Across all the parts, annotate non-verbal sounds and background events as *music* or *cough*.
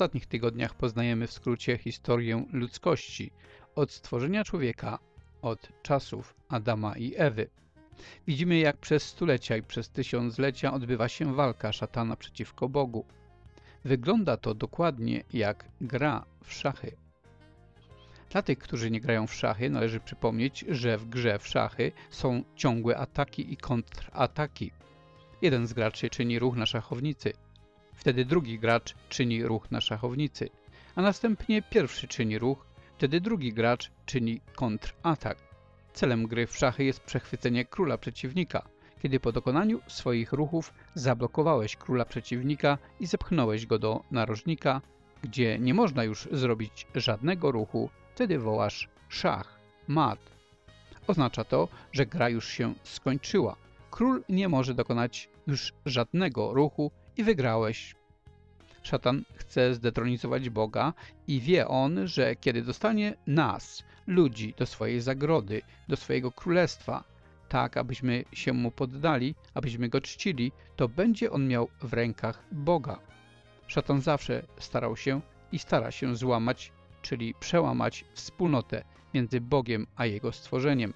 ostatnich tygodniach poznajemy w skrócie historię ludzkości od stworzenia człowieka, od czasów Adama i Ewy. Widzimy, jak przez stulecia i przez tysiąclecia odbywa się walka szatana przeciwko Bogu. Wygląda to dokładnie jak gra w szachy. Dla tych, którzy nie grają w szachy, należy przypomnieć, że w grze w szachy są ciągłe ataki i kontrataki. Jeden z graczy czyni ruch na szachownicy, wtedy drugi gracz czyni ruch na szachownicy, a następnie pierwszy czyni ruch, wtedy drugi gracz czyni kontratak. Celem gry w szachy jest przechwycenie króla przeciwnika, kiedy po dokonaniu swoich ruchów zablokowałeś króla przeciwnika i zepchnąłeś go do narożnika, gdzie nie można już zrobić żadnego ruchu, wtedy wołasz szach, mat. Oznacza to, że gra już się skończyła. Król nie może dokonać już żadnego ruchu i wygrałeś. Szatan chce zdetronizować Boga i wie on, że kiedy dostanie nas, ludzi, do swojej zagrody, do swojego królestwa, tak abyśmy się mu poddali, abyśmy go czcili, to będzie on miał w rękach Boga. Szatan zawsze starał się i stara się złamać, czyli przełamać wspólnotę między Bogiem a Jego stworzeniem.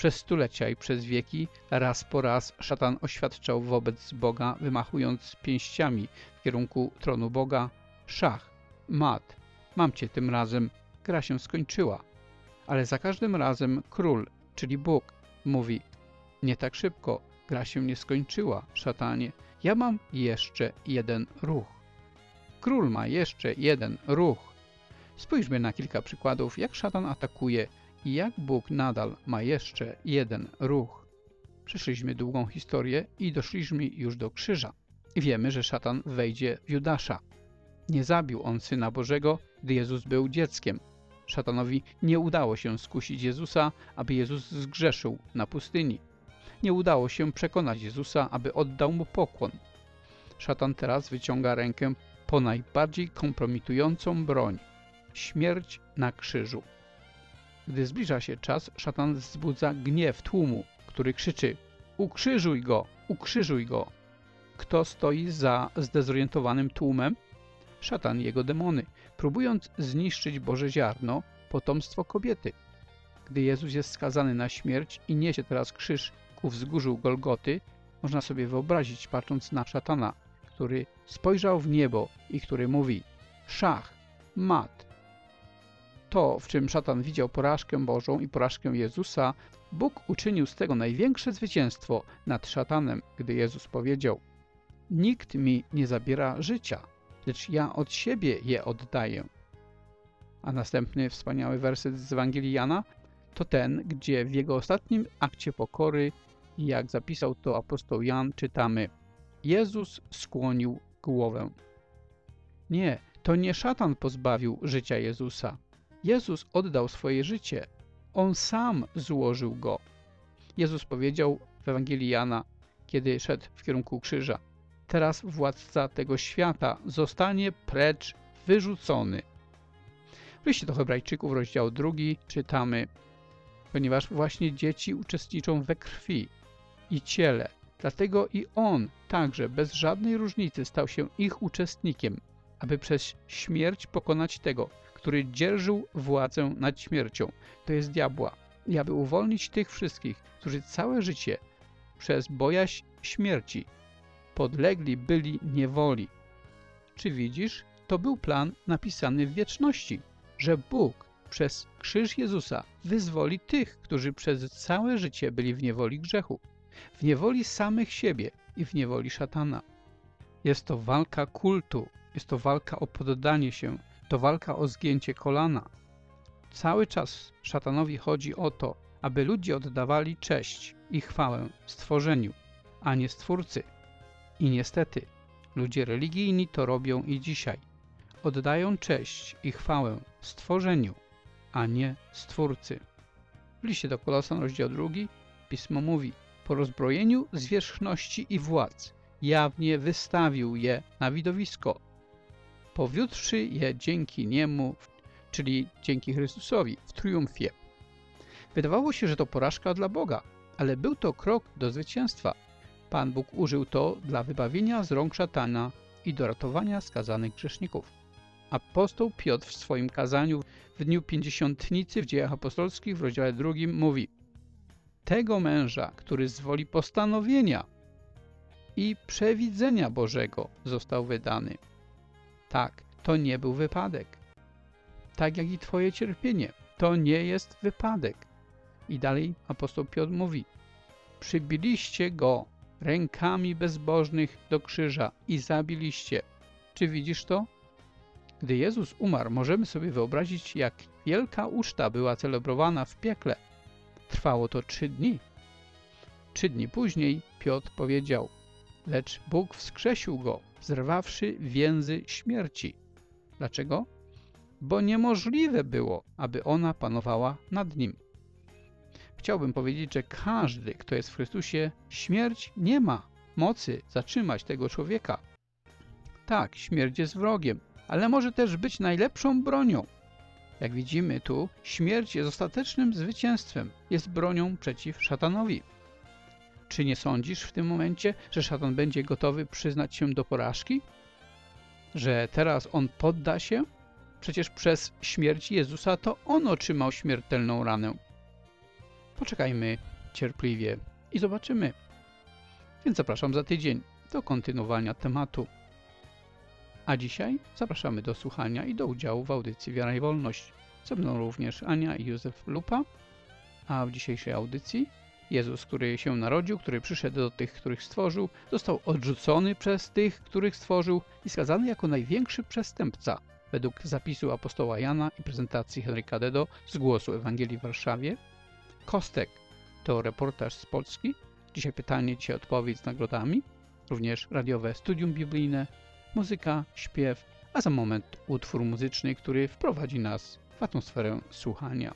Przez stulecia i przez wieki raz po raz szatan oświadczał wobec Boga, wymachując pięściami w kierunku tronu Boga Szach, mat, mam cię tym razem, gra się skończyła. Ale za każdym razem król, czyli Bóg, mówi nie tak szybko, gra się nie skończyła, szatanie, ja mam jeszcze jeden ruch. Król ma jeszcze jeden ruch. Spójrzmy na kilka przykładów, jak szatan atakuje i jak Bóg nadal ma jeszcze jeden ruch. Przeszliśmy długą historię i doszliśmy już do krzyża. Wiemy, że szatan wejdzie w Judasza. Nie zabił on Syna Bożego, gdy Jezus był dzieckiem. Szatanowi nie udało się skusić Jezusa, aby Jezus zgrzeszył na pustyni. Nie udało się przekonać Jezusa, aby oddał mu pokłon. Szatan teraz wyciąga rękę po najbardziej kompromitującą broń – śmierć na krzyżu. Gdy zbliża się czas, szatan wzbudza gniew tłumu, który krzyczy Ukrzyżuj go! Ukrzyżuj go! Kto stoi za zdezorientowanym tłumem? Szatan i jego demony, próbując zniszczyć Boże ziarno, potomstwo kobiety. Gdy Jezus jest skazany na śmierć i niesie teraz krzyż ku wzgórzu Golgoty, można sobie wyobrazić, patrząc na szatana, który spojrzał w niebo i który mówi Szach, mat, to, w czym szatan widział porażkę Bożą i porażkę Jezusa, Bóg uczynił z tego największe zwycięstwo nad szatanem, gdy Jezus powiedział Nikt mi nie zabiera życia, lecz ja od siebie je oddaję. A następny wspaniały werset z Ewangelii Jana to ten, gdzie w jego ostatnim akcie pokory, jak zapisał to apostoł Jan, czytamy Jezus skłonił głowę. Nie, to nie szatan pozbawił życia Jezusa, Jezus oddał swoje życie. On sam złożył go. Jezus powiedział w Ewangelii Jana, kiedy szedł w kierunku krzyża. Teraz władca tego świata zostanie precz wyrzucony. W liście do hebrajczyków, rozdział drugi, czytamy Ponieważ właśnie dzieci uczestniczą we krwi i ciele, dlatego i On także bez żadnej różnicy stał się ich uczestnikiem, aby przez śmierć pokonać tego, który dzierżył władzę nad śmiercią, to jest diabła, i aby uwolnić tych wszystkich, którzy całe życie przez bojaźń śmierci podlegli byli niewoli. Czy widzisz? To był plan napisany w wieczności, że Bóg przez krzyż Jezusa wyzwoli tych, którzy przez całe życie byli w niewoli grzechu, w niewoli samych siebie i w niewoli szatana. Jest to walka kultu, jest to walka o poddanie się, to walka o zgięcie kolana. Cały czas szatanowi chodzi o to, aby ludzie oddawali cześć i chwałę stworzeniu, a nie stwórcy. I niestety, ludzie religijni to robią i dzisiaj. Oddają cześć i chwałę stworzeniu, a nie stwórcy. W liście do Kolosan, rozdział 2, pismo mówi Po rozbrojeniu zwierzchności i władz jawnie wystawił je na widowisko, powiódłszy je dzięki Niemu, czyli dzięki Chrystusowi, w triumfie. Wydawało się, że to porażka dla Boga, ale był to krok do zwycięstwa. Pan Bóg użył to dla wybawienia z rąk szatana i do ratowania skazanych grzeszników. Apostoł Piotr w swoim kazaniu w dniu pięćdziesiątnicy w dziejach apostolskich w rozdziale drugim mówi Tego męża, który z woli postanowienia i przewidzenia Bożego został wydany. Tak, to nie był wypadek. Tak jak i Twoje cierpienie, to nie jest wypadek. I dalej apostoł Piotr mówi Przybiliście go rękami bezbożnych do krzyża i zabiliście. Czy widzisz to? Gdy Jezus umarł, możemy sobie wyobrazić, jak wielka uczta była celebrowana w piekle. Trwało to trzy dni. Trzy dni później Piotr powiedział, lecz Bóg wskrzesił go, zrwawszy więzy śmierci. Dlaczego? Bo niemożliwe było, aby ona panowała nad nim. Chciałbym powiedzieć, że każdy, kto jest w Chrystusie, śmierć nie ma mocy zatrzymać tego człowieka. Tak, śmierć jest wrogiem, ale może też być najlepszą bronią. Jak widzimy tu, śmierć jest ostatecznym zwycięstwem, jest bronią przeciw szatanowi. Czy nie sądzisz w tym momencie, że szatan będzie gotowy przyznać się do porażki? Że teraz on podda się? Przecież przez śmierć Jezusa to on otrzymał śmiertelną ranę. Poczekajmy cierpliwie i zobaczymy. Więc zapraszam za tydzień do kontynuowania tematu. A dzisiaj zapraszamy do słuchania i do udziału w audycji Wiara i Wolność. Ze mną również Ania i Józef Lupa, a w dzisiejszej audycji Jezus, który się narodził, który przyszedł do tych, których stworzył, został odrzucony przez tych, których stworzył i skazany jako największy przestępca według zapisu apostoła Jana i prezentacji Henryka Dedo z głosu Ewangelii w Warszawie. Kostek to reportaż z Polski. Dzisiaj pytanie, dzisiaj odpowiedź z nagrodami. Również radiowe studium biblijne, muzyka, śpiew, a za moment utwór muzyczny, który wprowadzi nas w atmosferę słuchania.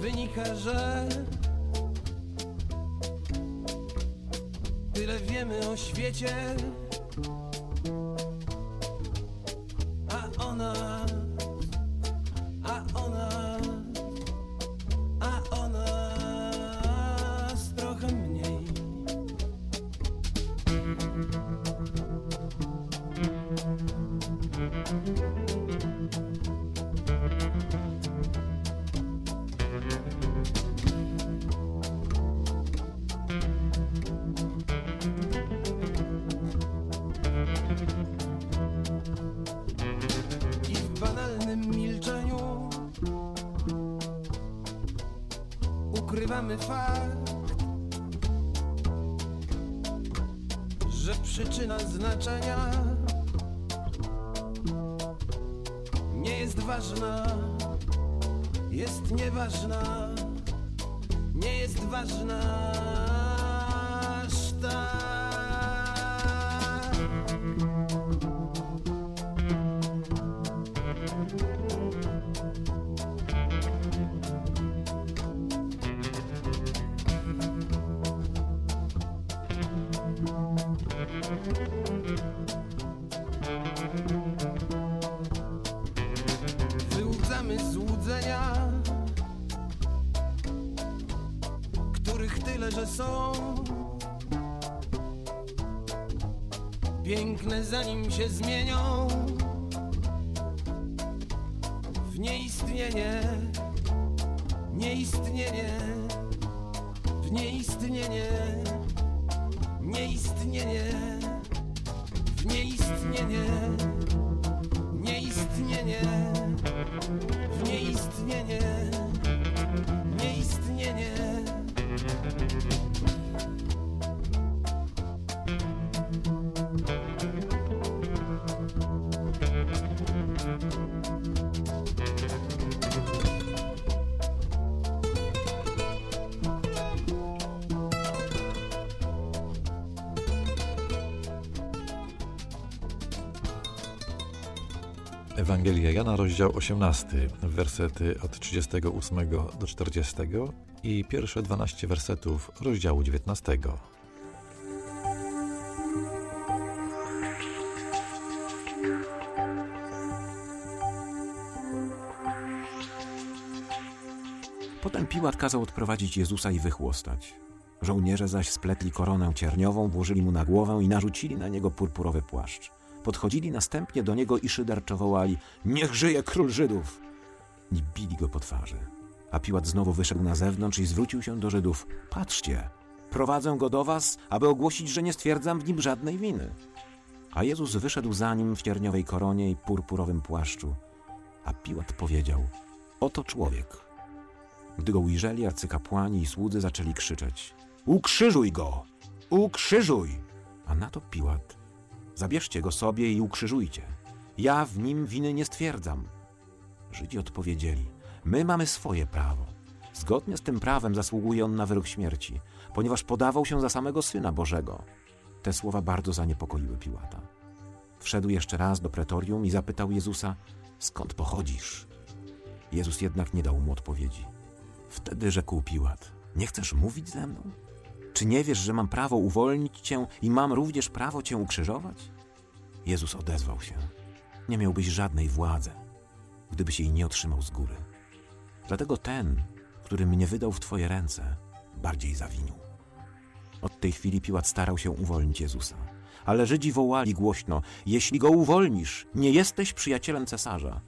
Wynika, że tyle wiemy o świecie. Ewangelia Jana, rozdział 18, wersety od 38 do 40 i pierwsze 12 wersetów rozdziału 19. Potem Piłat kazał odprowadzić Jezusa i wychłostać. Żołnierze zaś spletli koronę cierniową, włożyli mu na głowę i narzucili na niego purpurowy płaszcz. Podchodzili następnie do niego i szyderczo wołali: Niech żyje król Żydów! I bili go po twarzy. A Piłat znowu wyszedł na zewnątrz i zwrócił się do Żydów: Patrzcie, prowadzę go do was, aby ogłosić, że nie stwierdzam w nim żadnej winy. A Jezus wyszedł za nim w cierniowej koronie i purpurowym płaszczu. A Piłat powiedział: Oto człowiek. Gdy go ujrzeli, arcykapłani i słudzy zaczęli krzyczeć: Ukrzyżuj go! Ukrzyżuj! A na to Piłat: Zabierzcie go sobie i ukrzyżujcie. Ja w nim winy nie stwierdzam. Żydzi odpowiedzieli: My mamy swoje prawo. Zgodnie z tym prawem zasługuje on na wyrok śmierci, ponieważ podawał się za samego syna Bożego. Te słowa bardzo zaniepokoiły Piłata. Wszedł jeszcze raz do pretorium i zapytał Jezusa: Skąd pochodzisz? Jezus jednak nie dał mu odpowiedzi. Wtedy rzekł Piłat: Nie chcesz mówić ze mną? Czy nie wiesz, że mam prawo uwolnić cię i mam również prawo cię ukrzyżować? Jezus odezwał się: Nie miałbyś żadnej władzy, gdybyś jej nie otrzymał z góry. Dlatego ten, który mnie wydał w twoje ręce, bardziej zawinił. Od tej chwili Piłat starał się uwolnić Jezusa. Ale Żydzi wołali głośno: Jeśli go uwolnisz, nie jesteś przyjacielem cesarza.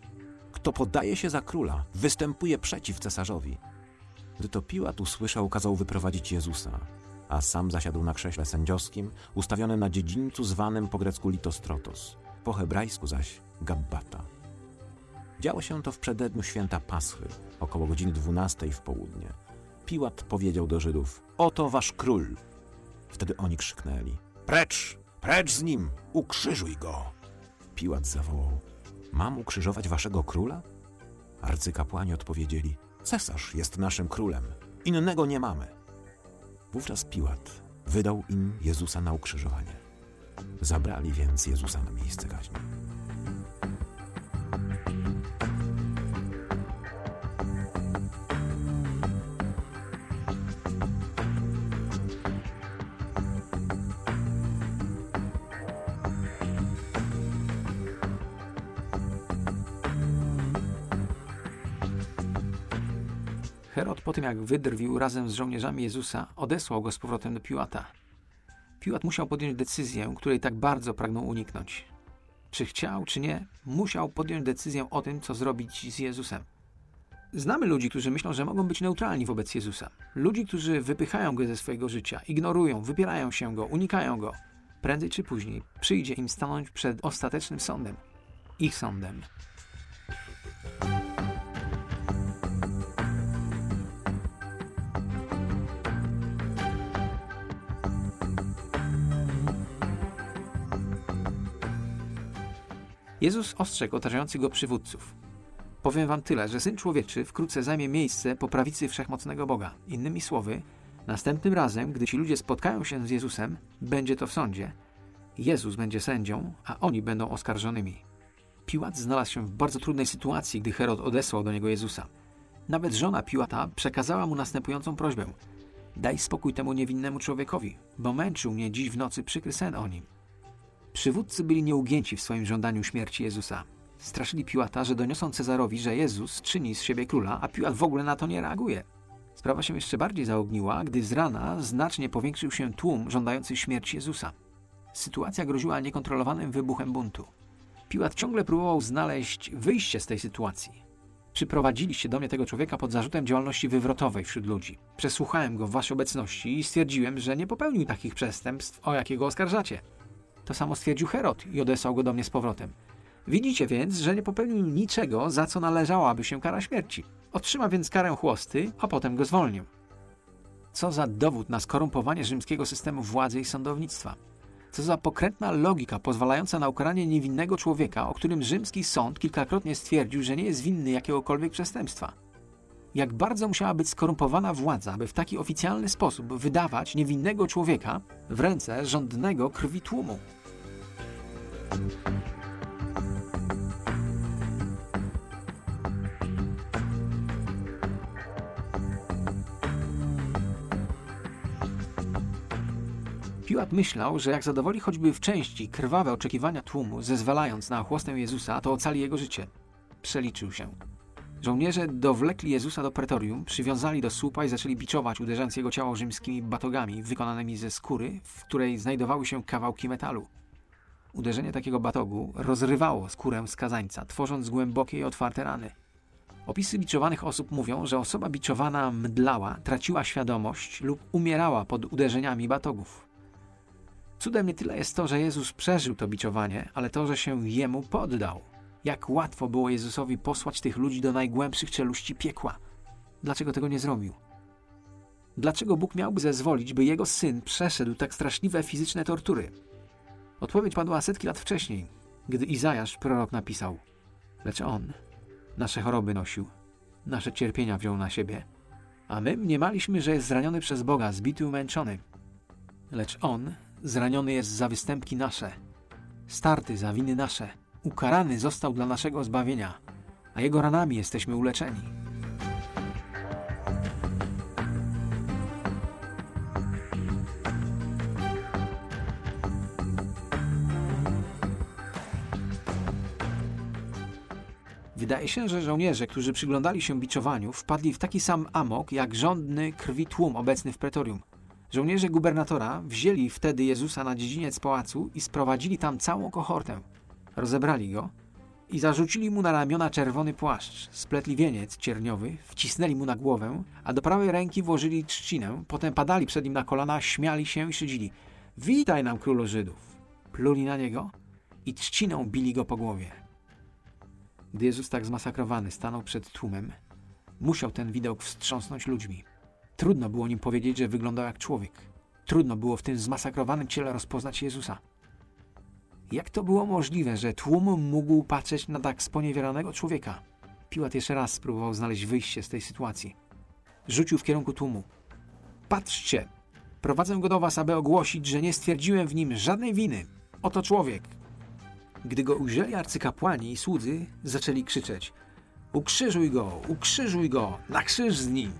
Kto podaje się za króla, występuje przeciw cesarzowi. Gdy to Piłat usłyszał, kazał wyprowadzić Jezusa, a sam zasiadł na krześle sędziowskim, ustawionym na dziedzińcu zwanym po grecku Litostrotos, po hebrajsku zaś Gabbata. Działo się to w przededniu święta Paschy, około godziny 12 w południe. Piłat powiedział do Żydów: Oto wasz król. Wtedy oni krzyknęli: Precz, precz z nim, ukrzyżuj go. Piłat zawołał: Mam ukrzyżować waszego króla? Arcykapłani odpowiedzieli: Cesarz jest naszym królem, innego nie mamy. Wówczas Piłat wydał im Jezusa na ukrzyżowanie. Zabrali więc Jezusa na miejsce kaźni. Herod po tym, jak wydrwił razem z żołnierzami Jezusa, odesłał go z powrotem do Piłata. Piłat musiał podjąć decyzję, której tak bardzo pragnął uniknąć. Czy chciał, czy nie, musiał podjąć decyzję o tym, co zrobić z Jezusem. Znamy ludzi, którzy myślą, że mogą być neutralni wobec Jezusa. Ludzi, którzy wypychają go ze swojego życia, ignorują, wypierają się go, unikają go. Prędzej czy później przyjdzie im stanąć przed ostatecznym sądem. Ich sądem. Jezus ostrzegł otaczających go przywódców. Powiem wam tyle, że Syn Człowieczy wkrótce zajmie miejsce po prawicy Wszechmocnego Boga. Innymi słowy, następnym razem, gdy ci ludzie spotkają się z Jezusem, będzie to w sądzie. Jezus będzie sędzią, a oni będą oskarżonymi. Piłat znalazł się w bardzo trudnej sytuacji, gdy Herod odesłał do niego Jezusa. Nawet żona Piłata przekazała mu następującą prośbę. Daj spokój temu niewinnemu człowiekowi, bo męczył mnie dziś w nocy przykry sen o nim. Przywódcy byli nieugięci w swoim żądaniu śmierci Jezusa. Straszyli Piłata, że doniosą Cezarowi, że Jezus czyni z siebie króla, a Piłat w ogóle na to nie reaguje. Sprawa się jeszcze bardziej zaogniła, gdy z rana znacznie powiększył się tłum żądający śmierci Jezusa. Sytuacja groziła niekontrolowanym wybuchem buntu. Piłat ciągle próbował znaleźć wyjście z tej sytuacji. Przyprowadziliście do mnie tego człowieka pod zarzutem działalności wywrotowej wśród ludzi. Przesłuchałem go w waszej obecności i stwierdziłem, że nie popełnił takich przestępstw, o jakiego oskarżacie. To samo stwierdził Herod i odesłał go do mnie z powrotem. Widzicie więc, że nie popełnił niczego, za co należałaby się kara śmierci. Otrzyma więc karę chłosty, a potem go zwolnił. Co za dowód na skorumpowanie rzymskiego systemu władzy i sądownictwa. Co za pokrętna logika pozwalająca na ukaranie niewinnego człowieka, o którym rzymski sąd kilkakrotnie stwierdził, że nie jest winny jakiegokolwiek przestępstwa. Jak bardzo musiała być skorumpowana władza, by w taki oficjalny sposób wydawać niewinnego człowieka w ręce rządnego krwi tłumu. Piłat myślał, że jak zadowoli choćby w części krwawe oczekiwania tłumu, zezwalając na chłostę Jezusa, to ocali jego życie. Przeliczył się. Żołnierze dowlekli Jezusa do pretorium, przywiązali do słupa i zaczęli biczować, uderzając jego ciało rzymskimi batogami wykonanymi ze skóry, w której znajdowały się kawałki metalu. Uderzenie takiego batogu rozrywało skórę skazańca, tworząc głębokie i otwarte rany. Opisy biczowanych osób mówią, że osoba biczowana mdlała, traciła świadomość lub umierała pod uderzeniami batogów. Cudem nie tyle jest to, że Jezus przeżył to biczowanie, ale to, że się jemu poddał. Jak łatwo było Jezusowi posłać tych ludzi do najgłębszych czeluści piekła. Dlaczego tego nie zrobił? Dlaczego Bóg miałby zezwolić, by jego syn przeszedł tak straszliwe fizyczne tortury? Odpowiedź padła setki lat wcześniej, gdy Izajasz, prorok, napisał: Lecz on nasze choroby nosił, nasze cierpienia wziął na siebie, a my mniemaliśmy, że jest zraniony przez Boga, zbity umęczony. Lecz on zraniony jest za występki nasze, starty za winy nasze, ukarany został dla naszego zbawienia, a jego ranami jesteśmy uleczeni. Wydaje się, że żołnierze, którzy przyglądali się biczowaniu, wpadli w taki sam amok jak żądny krwi tłum obecny w pretorium. Żołnierze gubernatora wzięli wtedy Jezusa na dziedziniec pałacu i sprowadzili tam całą kohortę. Rozebrali go i zarzucili mu na ramiona czerwony płaszcz, spletli wieniec cierniowy, wcisnęli mu na głowę, a do prawej ręki włożyli trzcinę, potem padali przed nim na kolana, śmiali się i szydzili. Witaj nam, królu Żydów! Pluli na niego i trzciną bili go po głowie. Gdy Jezus tak zmasakrowany stanął przed tłumem, musiał ten widok wstrząsnąć ludźmi. Trudno było nim powiedzieć, że wyglądał jak człowiek. Trudno było w tym zmasakrowanym ciele rozpoznać Jezusa. Jak to było możliwe, że tłum mógł patrzeć na tak sponiewieranego człowieka? Piłat jeszcze raz spróbował znaleźć wyjście z tej sytuacji. Rzucił w kierunku tłumu. Patrzcie! Prowadzę go do was, aby ogłosić, że nie stwierdziłem w nim żadnej winy. Oto człowiek. Gdy go ujrzeli arcykapłani i słudzy, zaczęli krzyczeć: Ukrzyżuj go, ukrzyżuj go, na krzyż z nim!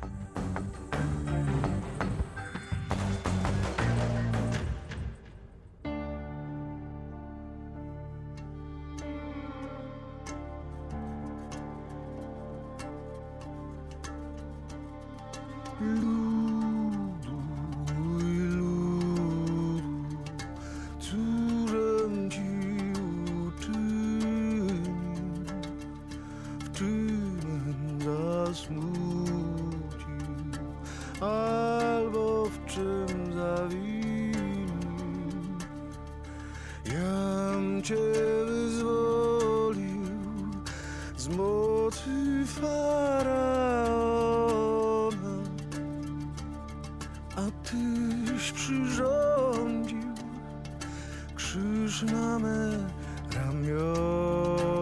A tyś przyrządził krzyż na me ramiona.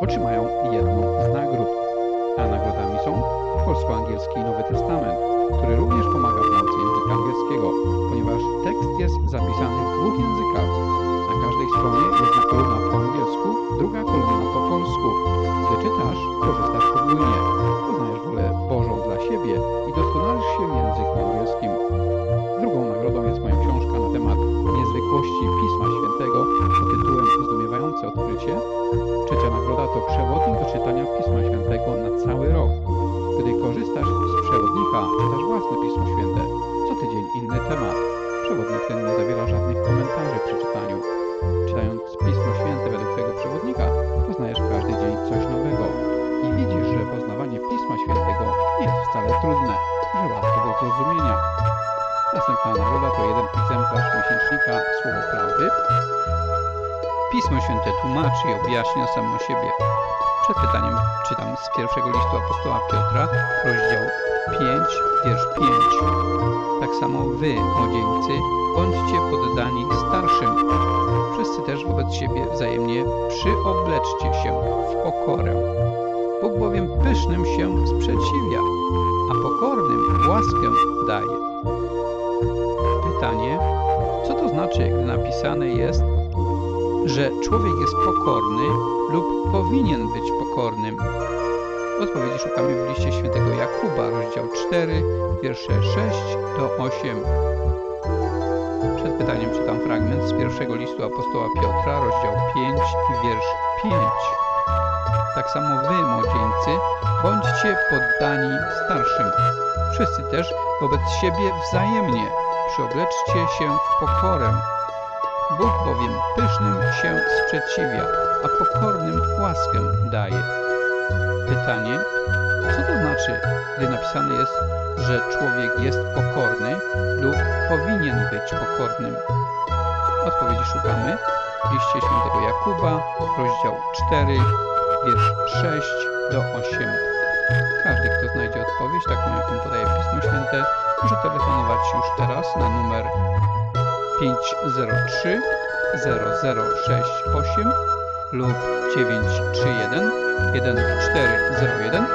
otrzymają jedną z nagród. A nagrodami są polsko-angielski Nowy Testament, który również pomaga w nauce języka angielskiego, ponieważ tekst jest zapisany w dwóch językach. Na każdej stronie jedna kolumna po angielsku, druga kolumna po polsku. Gdy czytasz, korzystasz podwójnie. Poznajesz wolę Bożą dla siebie i doskonalisz się w języku angielskim. Drugą nagrodą jest moja książka na temat niezwykłości Pisma Świętego pod Zdumiewające odkrycie. Trzecia nagroda to przewodnik do czytania Pisma Świętego na cały rok. Gdy korzystasz z przewodnika, czytasz własne Pismo Święte. Co tydzień inny temat. Przewodnik ten nie zawiera żadnych komentarzy przy czytaniu. I objaśnia samo siebie. Przed pytaniem czytam z pierwszego listu apostoła Piotra, rozdział 5, wiersz 5. Tak samo wy, młodzieńcy, bądźcie poddani starszym. Wszyscy też wobec siebie wzajemnie przyobleczcie się w pokorę. Bóg bowiem pysznym się sprzeciwia, a pokornym łaskę daje. Pytanie, co to znaczy, gdy napisane jest, że człowiek jest pokorny lub powinien być pokornym? Odpowiedzi szukamy w liście świętego Jakuba, rozdział 4, wiersze 6 do 8. Przed pytaniem czytam fragment z pierwszego listu apostoła Piotra, rozdział 5, wiersz 5. Tak samo wy, młodzieńcy, bądźcie poddani starszym. Wszyscy też wobec siebie wzajemnie przyobleczcie się w pokorę. Bóg bowiem pysznym się sprzeciwia, a pokornym łaskę daje. Pytanie, co to znaczy, gdy napisane jest, że człowiek jest pokorny lub powinien być pokornym? Odpowiedzi szukamy w liście świętego Jakuba, rozdział 4, wiersz 6 do 8. Każdy, kto znajdzie odpowiedź, taką jaką podaje Pismo Święte, może telefonować już teraz na numer 503 0068 lub 931 1401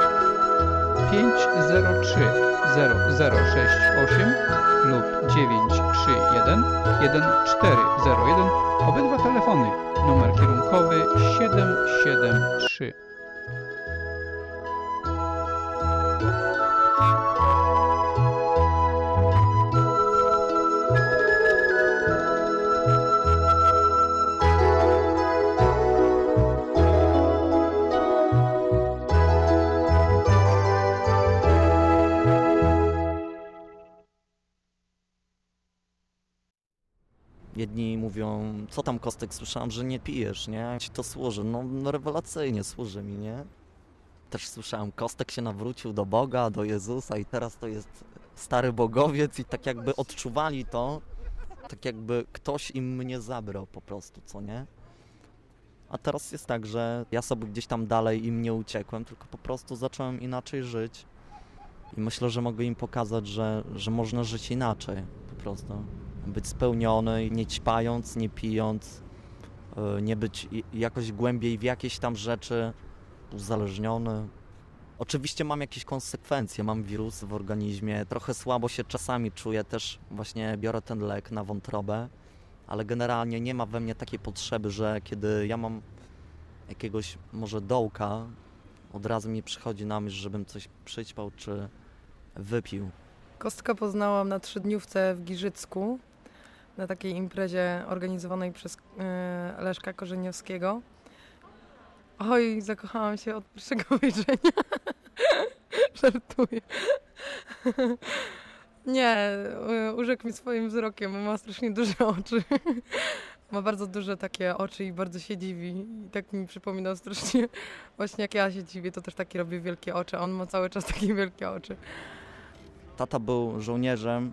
503 0068 lub 931 1401 obydwa telefony numer kierunkowy 773 co tam Kostek, słyszałem, że nie pijesz, nie? Ci to służy? No, no rewelacyjnie służy mi, nie? Też słyszałem, Kostek się nawrócił do Boga, do Jezusa i teraz to jest stary bogowiec i tak jakby odczuwali to, tak jakby ktoś im mnie zabrał po prostu, co nie? A teraz jest tak, że ja sobie gdzieś tam dalej im nie uciekłem, tylko po prostu zacząłem inaczej żyć i myślę, że mogę im pokazać, że, że można żyć inaczej po prostu być spełniony, nie ćpając, nie pijąc, y, nie być jakoś głębiej w jakieś tam rzeczy uzależniony. Oczywiście mam jakieś konsekwencje, mam wirusy w organizmie, trochę słabo się czasami czuję, też właśnie biorę ten lek na wątrobę, ale generalnie nie ma we mnie takiej potrzeby, że kiedy ja mam jakiegoś może dołka, od razu mi przychodzi na myśl, żebym coś przyćpał czy wypił. Kostka poznałam na trzydniówce w Giżycku, na takiej imprezie organizowanej przez e, Leszka Korzeniowskiego. Oj, zakochałam się od pierwszego *laughs* wejrzenia. Żartuję. Nie, e, urzekł mi swoim wzrokiem, ma strasznie duże oczy. Ma bardzo duże takie oczy i bardzo się dziwi. I tak mi przypominał strasznie, właśnie jak ja się dziwię, to też takie robię wielkie oczy, a on ma cały czas takie wielkie oczy. Tata był żołnierzem.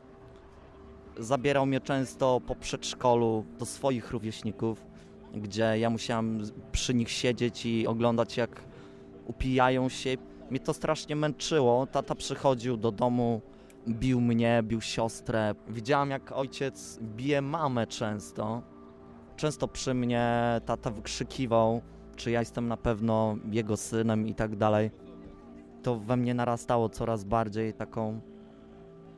Zabierał mnie często po przedszkolu do swoich rówieśników, gdzie ja musiałem przy nich siedzieć i oglądać, jak upijają się. Mnie to strasznie męczyło. Tata przychodził do domu, bił mnie, bił siostrę. Widziałam, jak ojciec bije mamę często. Często przy mnie tata wykrzykiwał, czy ja jestem na pewno jego synem i tak dalej. To we mnie narastało coraz bardziej taką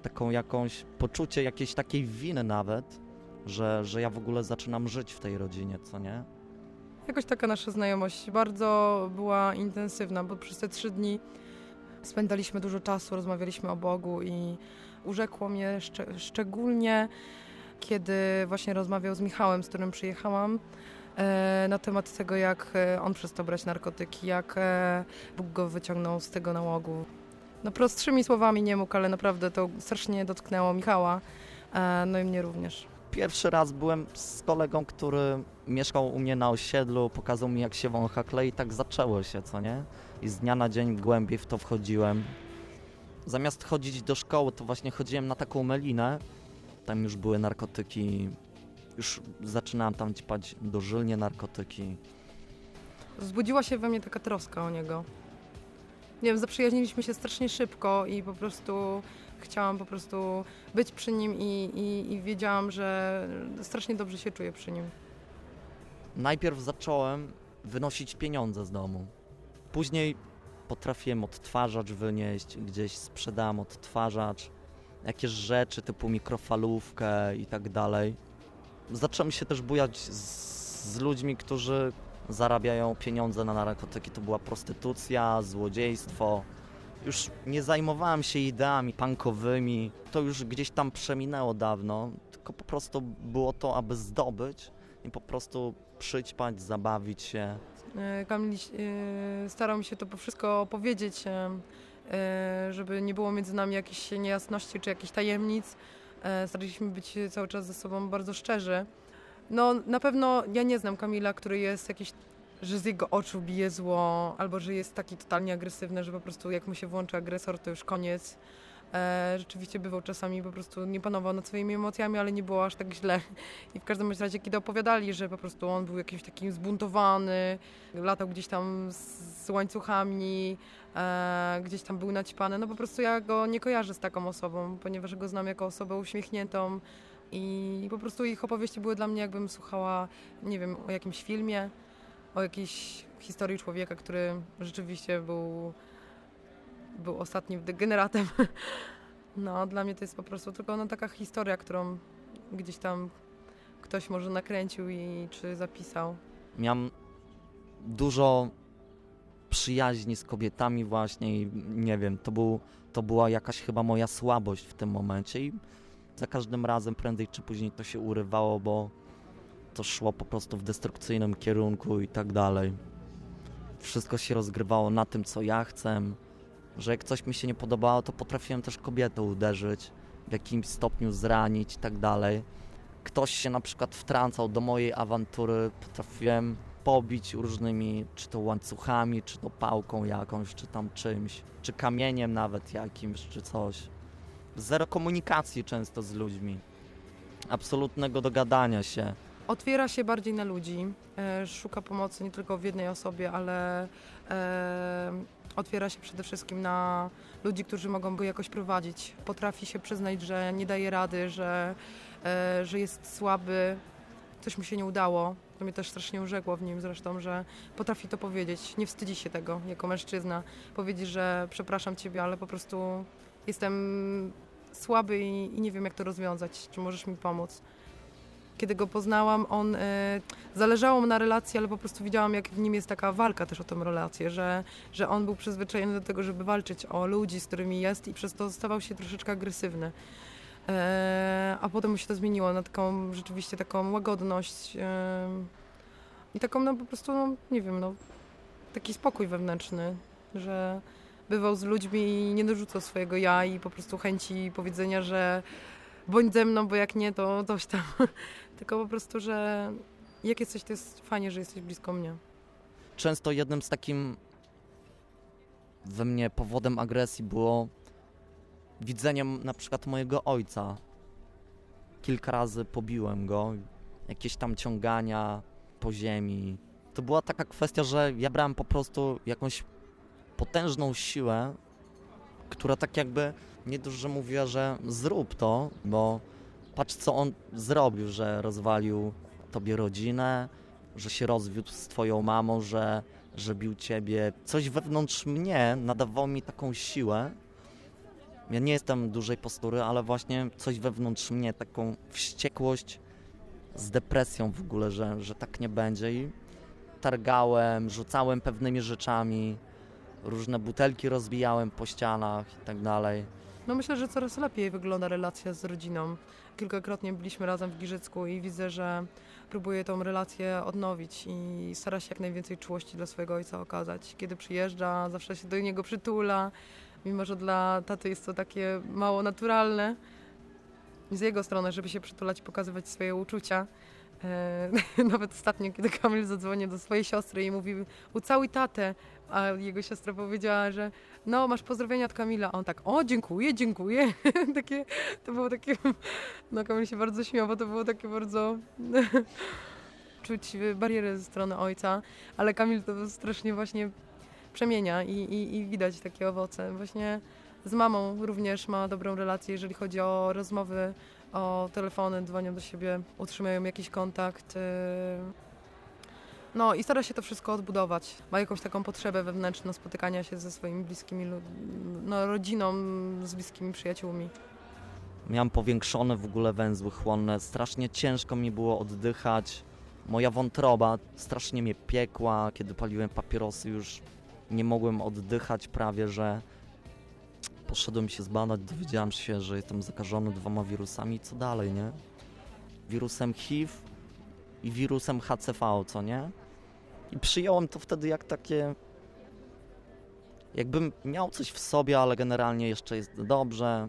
taką jakąś poczucie jakiejś takiej winy nawet, że, że ja w ogóle zaczynam żyć w tej rodzinie, co nie? Jakoś taka nasza znajomość bardzo była intensywna, bo przez te trzy dni spędzaliśmy dużo czasu, rozmawialiśmy o Bogu i urzekło mnie szcz- szczególnie, kiedy właśnie rozmawiał z Michałem, z którym przyjechałam, e, na temat tego, jak e, on przestał brać narkotyki, jak e, Bóg go wyciągnął z tego nałogu. No prostszymi słowami nie mógł, ale naprawdę to strasznie dotknęło Michała, e, no i mnie również. Pierwszy raz byłem z kolegą, który mieszkał u mnie na osiedlu, pokazał mi jak się wącha klej i tak zaczęło się, co nie? I z dnia na dzień głębiej w to wchodziłem. Zamiast chodzić do szkoły, to właśnie chodziłem na taką melinę. Tam już były narkotyki, już zaczynałem tam ćpać dożylnie narkotyki. Zbudziła się we mnie taka troska o niego. Nie wiem, zaprzyjaźniliśmy się strasznie szybko i po prostu chciałam po prostu być przy nim i, i, i wiedziałam, że strasznie dobrze się czuję przy nim. Najpierw zacząłem wynosić pieniądze z domu. Później potrafiłem odtwarzacz wynieść, gdzieś sprzedałem odtwarzacz, jakieś rzeczy typu mikrofalówkę i tak dalej. Zacząłem się też bujać z, z ludźmi, którzy zarabiają pieniądze na narkotyki. To była prostytucja, złodziejstwo. Już nie zajmowałem się ideami punkowymi. To już gdzieś tam przeminęło dawno, tylko po prostu było to, aby zdobyć i po prostu przyćpać, zabawić się. E, Kamil e, starał mi się to wszystko opowiedzieć, e, żeby nie było między nami jakichś niejasności czy jakichś tajemnic. Staraliśmy być cały czas ze sobą bardzo szczerzy. No na pewno ja nie znam Kamila, który jest jakiś, że z jego oczu bije zło, albo że jest taki totalnie agresywny, że po prostu jak mu się włączy agresor, to już koniec. E, rzeczywiście bywał czasami po prostu nie panował nad swoimi emocjami, ale nie było aż tak źle. I w każdym razie, kiedy opowiadali, że po prostu on był jakimś takim zbuntowany, latał gdzieś tam z, z łańcuchami, e, gdzieś tam był naćpany, no po prostu ja go nie kojarzę z taką osobą, ponieważ go znam jako osobę uśmiechniętą i po prostu ich opowieści były dla mnie jakbym słuchała, nie wiem, o jakimś filmie, o jakiejś historii człowieka, który rzeczywiście był, był ostatnim degeneratem. *laughs* No, dla mnie to jest po prostu tylko no, taka historia, którą gdzieś tam ktoś może nakręcił i czy zapisał. Miałem dużo przyjaźni z kobietami właśnie i nie wiem, to, był, to była jakaś chyba moja słabość w tym momencie i za każdym razem prędzej czy później to się urywało, bo to szło po prostu w destrukcyjnym kierunku i tak dalej. Wszystko się rozgrywało na tym, co ja chcę, że jak coś mi się nie podobało, to potrafiłem też kobietę uderzyć, w jakimś stopniu zranić i tak dalej. Ktoś się na przykład wtrącał do mojej awantury, potrafiłem pobić różnymi, czy to łańcuchami, czy to pałką jakąś, czy tam czymś, czy kamieniem nawet jakimś, czy coś. Zero komunikacji często z ludźmi. Absolutnego dogadania się. Otwiera się bardziej na ludzi, e, szuka pomocy nie tylko w jednej osobie, ale e, otwiera się przede wszystkim na ludzi, którzy mogą go jakoś prowadzić. Potrafi się przyznać, że nie daje rady, że, e, że jest słaby, coś mu się nie udało. To mnie też strasznie urzekło w nim zresztą, że potrafi to powiedzieć. Nie wstydzi się tego jako mężczyzna. Powiedzieć, że przepraszam ciebie, ale po prostu jestem słaby i, i nie wiem, jak to rozwiązać. Czy możesz mi pomóc? Kiedy go poznałam, on e, zależało mu na relacji, ale po prostu widziałam, jak w nim jest taka walka też o tę relację, że, że on był przyzwyczajony do tego, żeby walczyć o ludzi, z którymi jest i przez to stawał się troszeczkę agresywny. E, a potem mu się to zmieniło na taką rzeczywiście taką łagodność e, i taką no po prostu, no, nie wiem, no, taki spokój wewnętrzny, że bywał z ludźmi i nie dorzucał swojego ja i po prostu chęci powiedzenia, że bądź ze mną, bo jak nie, to coś tam. *laughs* Tylko po prostu, że Jak jesteś, to jest fajnie, że jesteś blisko mnie. Często jednym z takim we mnie powodem agresji było widzeniem na przykład mojego ojca. Kilka razy pobiłem go, jakieś tam ciągania po ziemi. To była taka kwestia, że ja brałem po prostu jakąś potężną siłę, która tak jakby nie dość, że mówiła, że zrób to, bo patrz co on zrobił, że rozwalił tobie rodzinę, że się rozwiódł z twoją mamą, że, że bił ciebie. Coś wewnątrz mnie nadawało mi taką siłę. Ja nie jestem dużej postury, ale właśnie coś wewnątrz mnie, taką wściekłość z depresją w ogóle, że, że tak nie będzie i targałem, rzucałem pewnymi rzeczami, różne butelki rozbijałem po ścianach i tak dalej. No myślę, że coraz lepiej wygląda relacja z rodziną. Kilkakrotnie byliśmy razem w Giżycku i widzę, że próbuje tą relację odnowić i stara się jak najwięcej czułości dla swojego ojca okazać. Kiedy przyjeżdża, zawsze się do niego przytula, mimo że dla taty jest to takie mało naturalne z jego strony, żeby się przytulać i pokazywać swoje uczucia. E, *laughs* Nawet ostatnio, kiedy Kamil zadzwonił do swojej siostry i mówił ucałuj tatę, a jego siostra powiedziała, że no masz pozdrowienia od Kamila. A on tak, o dziękuję, dziękuję. *laughs* takie, to było takie, no Kamil się bardzo śmiał, bo to było takie bardzo *laughs* czuć bariery ze strony ojca, ale Kamil to strasznie właśnie przemienia i, i, i widać takie owoce. Właśnie z mamą również ma dobrą relację, jeżeli chodzi o rozmowy, o telefony, dzwonią do siebie, utrzymują jakiś kontakt. yy. No i stara się to wszystko odbudować. Ma jakąś taką potrzebę wewnętrzną spotykania się ze swoimi bliskimi, no, rodziną, z bliskimi przyjaciółmi. Miałem powiększone w ogóle węzły chłonne, strasznie ciężko mi było oddychać. Moja wątroba strasznie mnie piekła, kiedy paliłem papierosy, już nie mogłem oddychać prawie, że poszedłem się zbadać, dowiedziałem się, że jestem zakażony dwoma wirusami. Co dalej, nie? Wirusem HIV i wirusem HCV, co nie? I przyjąłem to wtedy jak takie... Jakbym miał coś w sobie, ale generalnie jeszcze jest dobrze,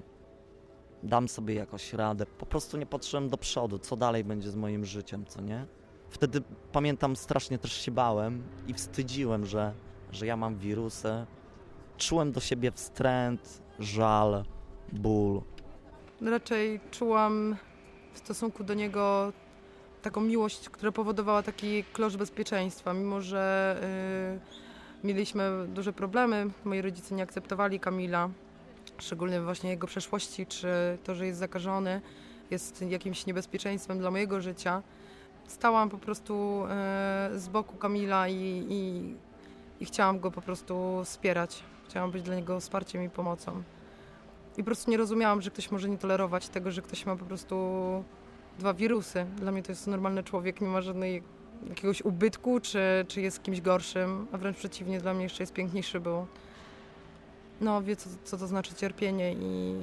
dam sobie jakoś radę. Po prostu nie patrzyłem do przodu, co dalej będzie z moim życiem, co nie? Wtedy pamiętam, strasznie też się bałem i wstydziłem, że, że ja mam wirusy. Czułem do siebie wstręt, żal, ból. Raczej czułam w stosunku do niego taką miłość, która powodowała taki klosz bezpieczeństwa, mimo że y, mieliśmy duże problemy. Moi rodzice nie akceptowali Kamila, szczególnie właśnie jego przeszłości, czy to, że jest zakażony, jest jakimś niebezpieczeństwem dla mojego życia. Stałam po prostu y, z boku Kamila i, i, i chciałam go po prostu wspierać. Chciałam być dla niego wsparciem i pomocą. I po prostu nie rozumiałam, że ktoś może nie tolerować tego, że ktoś ma po prostu dwa wirusy. Dla mnie to jest normalny człowiek, nie ma żadnej jakiegoś ubytku, czy, czy jest kimś gorszym, a wręcz przeciwnie, dla mnie jeszcze jest piękniejszy, bo no, wie, co, co to znaczy cierpienie i,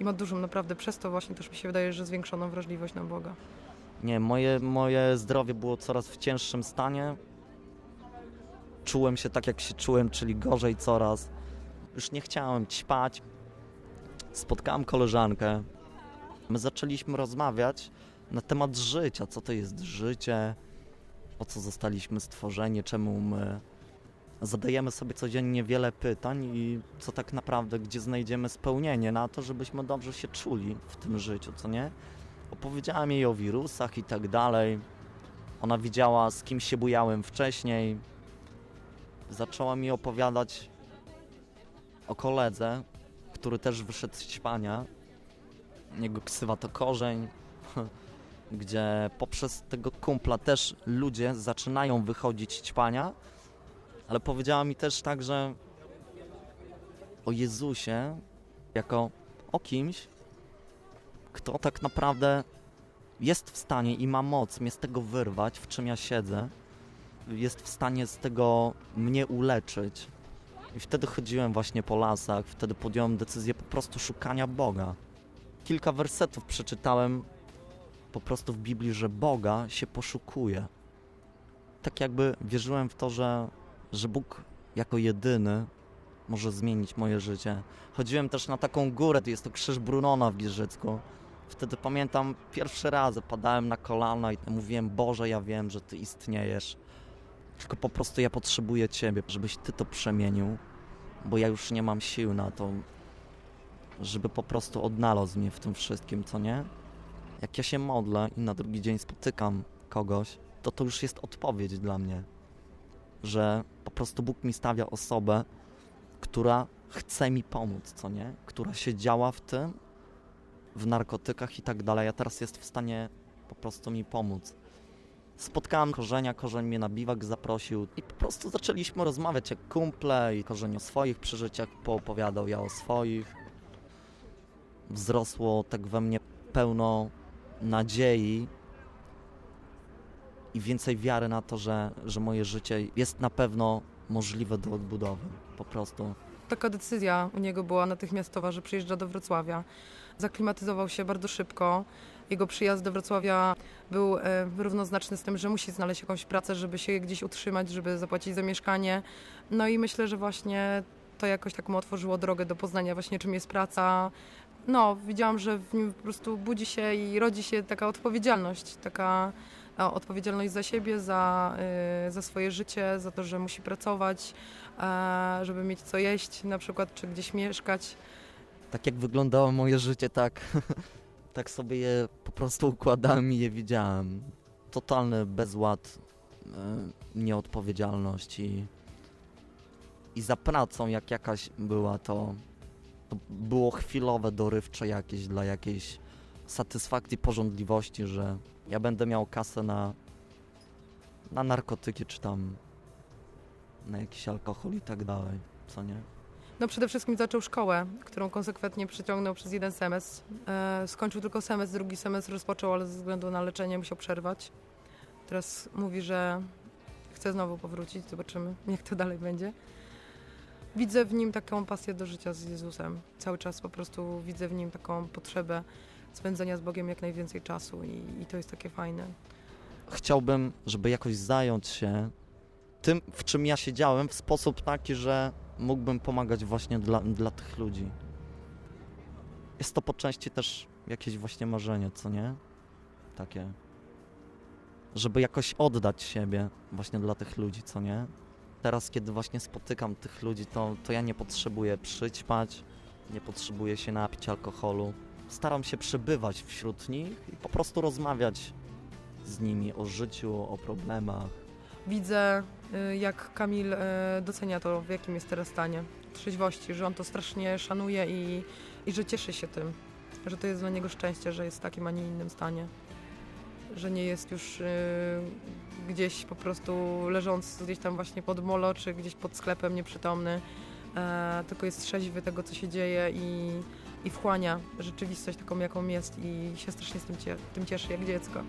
i ma dużą naprawdę przez to właśnie też mi się wydaje, że zwiększoną wrażliwość na Boga. Nie, moje, moje zdrowie było coraz w cięższym stanie. Czułem się tak, jak się czułem, czyli gorzej coraz. Już nie chciałem ćpać. Spotkałem koleżankę. My zaczęliśmy rozmawiać na temat życia. Co to jest życie? Po co zostaliśmy stworzeni? Czemu my? Zadajemy sobie codziennie wiele pytań i co tak naprawdę, gdzie znajdziemy spełnienie na to, żebyśmy dobrze się czuli w tym życiu, co nie? Opowiedziałem jej o wirusach i tak dalej. Ona widziała, z kim się bujałem wcześniej. Zaczęła mi opowiadać o koledze, który też wyszedł z ćpania. Jego ksywa to korzeń, *laughs* gdzie poprzez tego kumpla też ludzie zaczynają wychodzić z ćpania, ale powiedziała mi też tak, że o Jezusie jako o kimś, kto tak naprawdę jest w stanie i ma moc mnie z tego wyrwać, w czym ja siedzę, jest w stanie z tego mnie uleczyć. I wtedy chodziłem właśnie po lasach, wtedy podjąłem decyzję po prostu szukania Boga. Kilka wersetów przeczytałem po prostu w Biblii, że Boga się poszukuje. Tak jakby wierzyłem w to, że, że Bóg jako jedyny może zmienić moje życie. Chodziłem też na taką górę, to jest to Krzyż Brunona w Giżycku. Wtedy pamiętam, pierwszy raz padałem na kolana i mówiłem, Boże, ja wiem, że Ty istniejesz. Tylko po prostu ja potrzebuję Ciebie, żebyś Ty to przemienił, bo ja już nie mam sił na to, żeby po prostu odnalazł mnie w tym wszystkim, co nie? Jak ja się modlę i na drugi dzień spotykam kogoś, to to już jest odpowiedź dla mnie, że po prostu Bóg mi stawia osobę, która chce mi pomóc, co nie? Która się działa w tym, w narkotykach i tak dalej, a teraz jest w stanie po prostu mi pomóc. Spotkałem korzenia, korzeń mnie na biwak zaprosił i po prostu zaczęliśmy rozmawiać jak kumple i korzeń o swoich przeżyciach poopowiadał, ja o swoich. Wzrosło tak we mnie pełno nadziei i więcej wiary na to, że, że moje życie jest na pewno możliwe do odbudowy. Po prostu. Taka decyzja u niego była natychmiastowa, że przyjeżdża do Wrocławia. Zaklimatyzował się bardzo szybko. Jego przyjazd do Wrocławia był e, równoznaczny z tym, że musi znaleźć jakąś pracę, żeby się gdzieś utrzymać, żeby zapłacić za mieszkanie. No i myślę, że właśnie to jakoś tak mu otworzyło drogę do poznania właśnie czym jest praca. No, widziałam, że w nim po prostu budzi się i rodzi się taka odpowiedzialność, taka e, odpowiedzialność za siebie, za, e, za swoje życie, za to, że musi pracować, żeby mieć co jeść na przykład, czy gdzieś mieszkać. Tak jak wyglądało moje życie, tak, *laughs* tak sobie je po prostu układałem i je widziałem. Totalny bezład, e, nieodpowiedzialność i, i za pracą jak jakaś była to, to było chwilowe, dorywcze jakieś dla jakiejś satysfakcji, porządliwości, że ja będę miał kasę na, na narkotyki czy tam na jakiś alkohol i tak dalej, co nie? No przede wszystkim zaczął szkołę, którą konsekwentnie przeciągnął przez jeden semestr. E, skończył tylko semestr, drugi semestr rozpoczął, ale ze względu na leczenie musiał przerwać. Teraz mówi, że chce znowu powrócić, zobaczymy jak to dalej będzie. Widzę w nim taką pasję do życia z Jezusem. Cały czas po prostu widzę w nim taką potrzebę spędzenia z Bogiem jak najwięcej czasu i, i to jest takie fajne. Chciałbym, żeby jakoś zająć się tym, w czym ja siedziałem, w sposób taki, że mógłbym pomagać właśnie dla, dla tych ludzi. Jest to po części też jakieś właśnie marzenie, co nie? Takie. Żeby jakoś oddać siebie właśnie dla tych ludzi, co nie? Teraz, kiedy właśnie spotykam tych ludzi, to, to ja nie potrzebuję przyćpać, nie potrzebuję się napić alkoholu. Staram się przebywać wśród nich i po prostu rozmawiać z nimi o życiu, o problemach. Widzę, y, jak Kamil y, docenia to, w jakim jest teraz stanie trzeźwości, że on to strasznie szanuje i, i że cieszy się tym, że to jest dla niego szczęście, że jest w takim, a nie innym stanie. Że nie jest już y, gdzieś po prostu leżąc gdzieś tam właśnie pod molo, czy gdzieś pod sklepem nieprzytomny, e, tylko jest trzeźwy tego, co się dzieje i, i wchłania rzeczywistość taką, jaką jest i się strasznie z tym, tym cieszy, jak dziecko.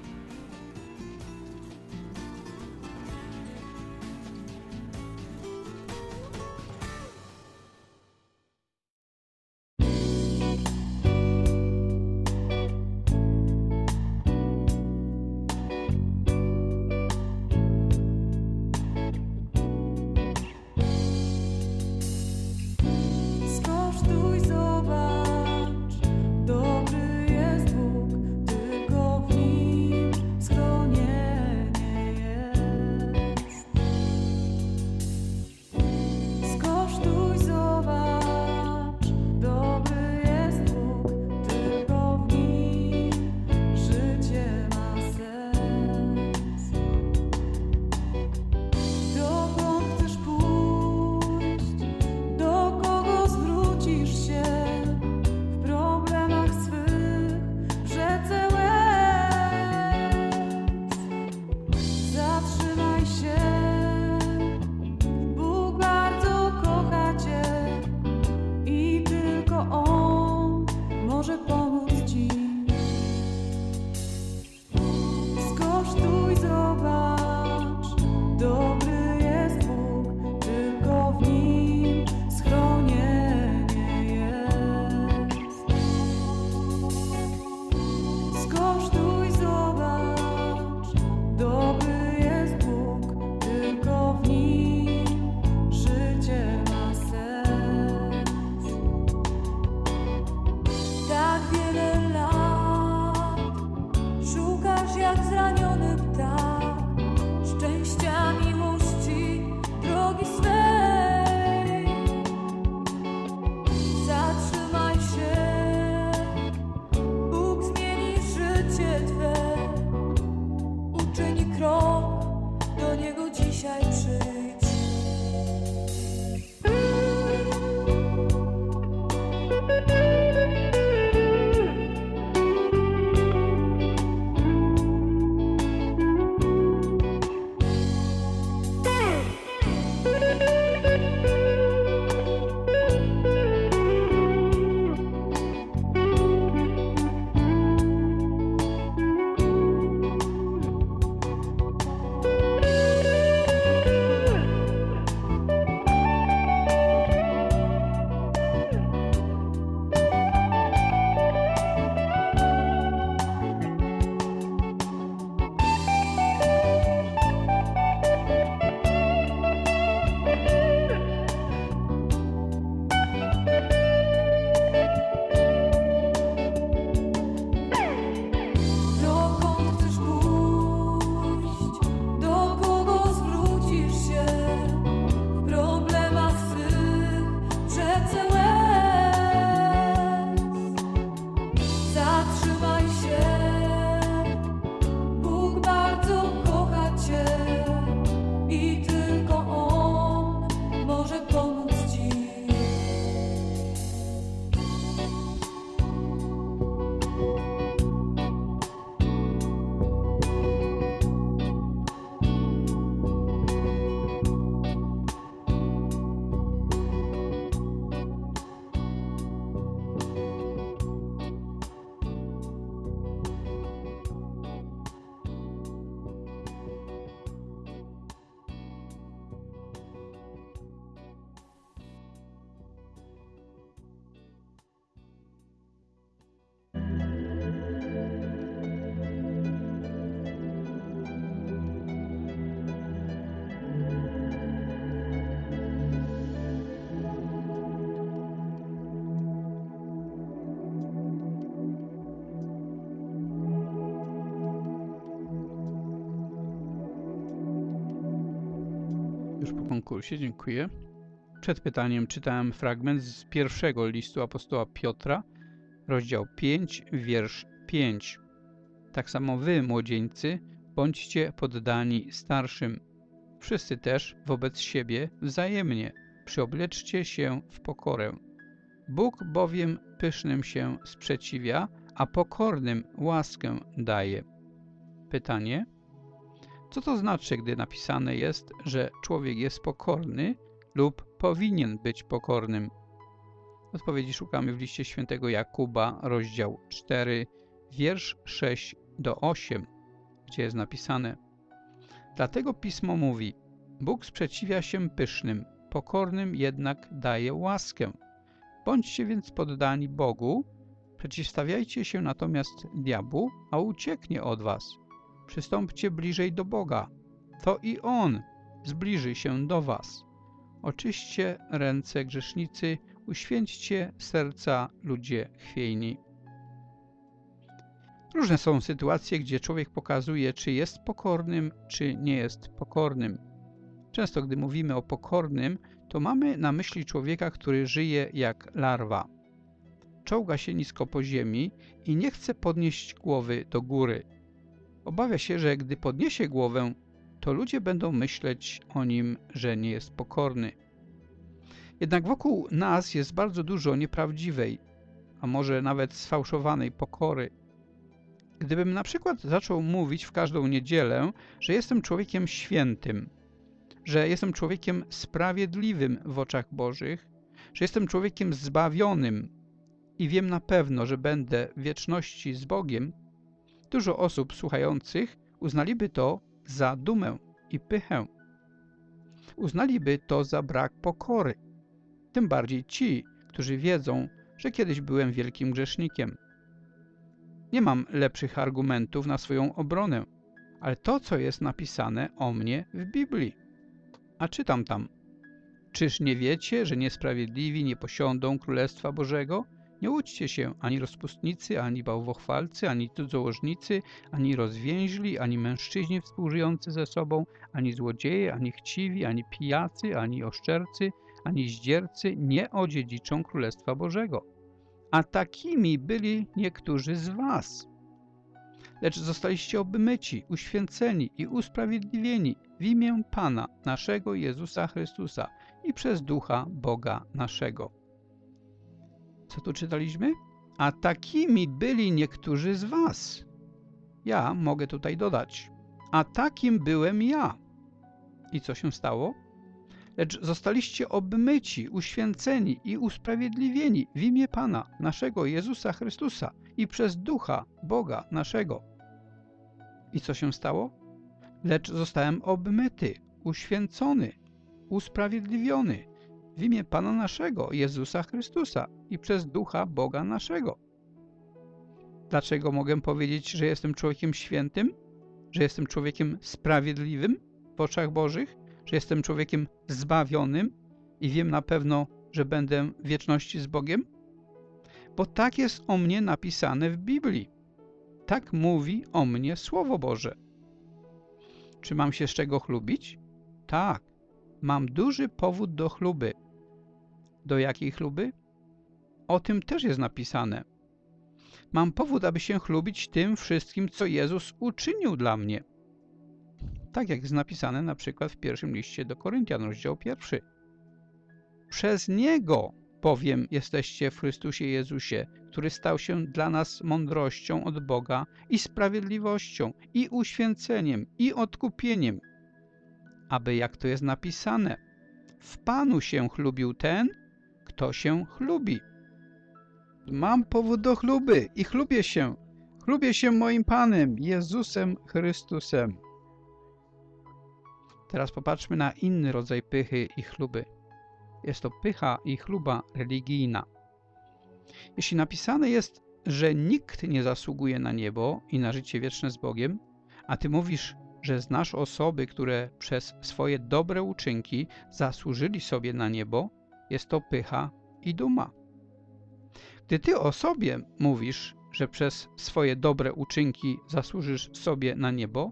Konkursie, dziękuję. Przed pytaniem czytałem fragment z pierwszego listu apostoła Piotra, rozdział 5, wiersz 5. Tak samo wy, młodzieńcy, bądźcie poddani starszym. Wszyscy też wobec siebie wzajemnie przyobleczcie się w pokorę. Bóg bowiem pysznym się sprzeciwia, a pokornym łaskę daje. Pytanie. Co to znaczy, gdy napisane jest, że człowiek jest pokorny lub powinien być pokornym? Odpowiedzi szukamy w liście świętego Jakuba, rozdział 4, wiersz 6 do 8, gdzie jest napisane Dlatego Pismo mówi Bóg sprzeciwia się pysznym, pokornym jednak daje łaskę. Bądźcie więc poddani Bogu, przeciwstawiajcie się natomiast diabłu, a ucieknie od was. Przystąpcie bliżej do Boga, to i On zbliży się do was. Oczyście ręce grzesznicy, uświęćcie serca ludzie chwiejni. Różne są sytuacje, gdzie człowiek pokazuje, czy jest pokornym, czy nie jest pokornym. Często, gdy mówimy o pokornym, to mamy na myśli człowieka, który żyje jak larwa. Czołga się nisko po ziemi i nie chce podnieść głowy do góry. Obawia się, że gdy podniesie głowę, to ludzie będą myśleć o nim, że nie jest pokorny. Jednak wokół nas jest bardzo dużo nieprawdziwej, a może nawet sfałszowanej pokory. Gdybym na przykład zaczął mówić w każdą niedzielę, że jestem człowiekiem świętym, że jestem człowiekiem sprawiedliwym w oczach Bożych, że jestem człowiekiem zbawionym i wiem na pewno, że będę w wieczności z Bogiem, dużo osób słuchających uznaliby to za dumę i pychę. Uznaliby to za brak pokory. Tym bardziej ci, którzy wiedzą, że kiedyś byłem wielkim grzesznikiem. Nie mam lepszych argumentów na swoją obronę, ale to, co jest napisane o mnie w Biblii. A czytam tam. Czyż nie wiecie, że niesprawiedliwi nie posiądą Królestwa Bożego? Nie łudźcie się, ani rozpustnicy, ani bałwochwalcy, ani cudzołożnicy, ani rozwięźli, ani mężczyźni współżyjący ze sobą, ani złodzieje, ani chciwi, ani pijacy, ani oszczercy, ani zdziercy nie odziedziczą Królestwa Bożego. A takimi byli niektórzy z was. Lecz zostaliście obmyci, uświęceni i usprawiedliwieni w imię Pana naszego Jezusa Chrystusa i przez Ducha Boga naszego. Co tu czytaliśmy? A takimi byli niektórzy z was. Ja mogę tutaj dodać. A takim byłem ja. I co się stało? Lecz zostaliście obmyci, uświęceni i usprawiedliwieni w imię Pana, naszego Jezusa Chrystusa i przez Ducha Boga naszego. I co się stało? Lecz zostałem obmyty, uświęcony, usprawiedliwiony w imię Pana naszego, Jezusa Chrystusa i przez Ducha Boga naszego. Dlaczego mogę powiedzieć, że jestem człowiekiem świętym? Że jestem człowiekiem sprawiedliwym w oczach Bożych? Że jestem człowiekiem zbawionym i wiem na pewno, że będę w wieczności z Bogiem? Bo tak jest o mnie napisane w Biblii. Tak mówi o mnie Słowo Boże. Czy mam się z czego chlubić? Tak, mam duży powód do chluby. Do jakiej chluby? O tym też jest napisane. Mam powód, aby się chlubić tym wszystkim, co Jezus uczynił dla mnie. Tak jak jest napisane na przykład w pierwszym liście do Koryntian, rozdział pierwszy. Przez Niego bowiem jesteście w Chrystusie Jezusie, który stał się dla nas mądrością od Boga i sprawiedliwością, i uświęceniem, i odkupieniem, aby, jak to jest napisane, w Panu się chlubił ten, kto się chlubi. Mam powód do chluby i chlubię się. Chlubię się moim Panem, Jezusem Chrystusem. Teraz popatrzmy na inny rodzaj pychy i chluby. Jest to pycha i chluba religijna. Jeśli napisane jest, że nikt nie zasługuje na niebo i na życie wieczne z Bogiem, a ty mówisz, że znasz osoby, które przez swoje dobre uczynki zasłużyli sobie na niebo, jest to pycha i duma. Gdy ty o sobie mówisz, że przez swoje dobre uczynki zasłużysz sobie na niebo,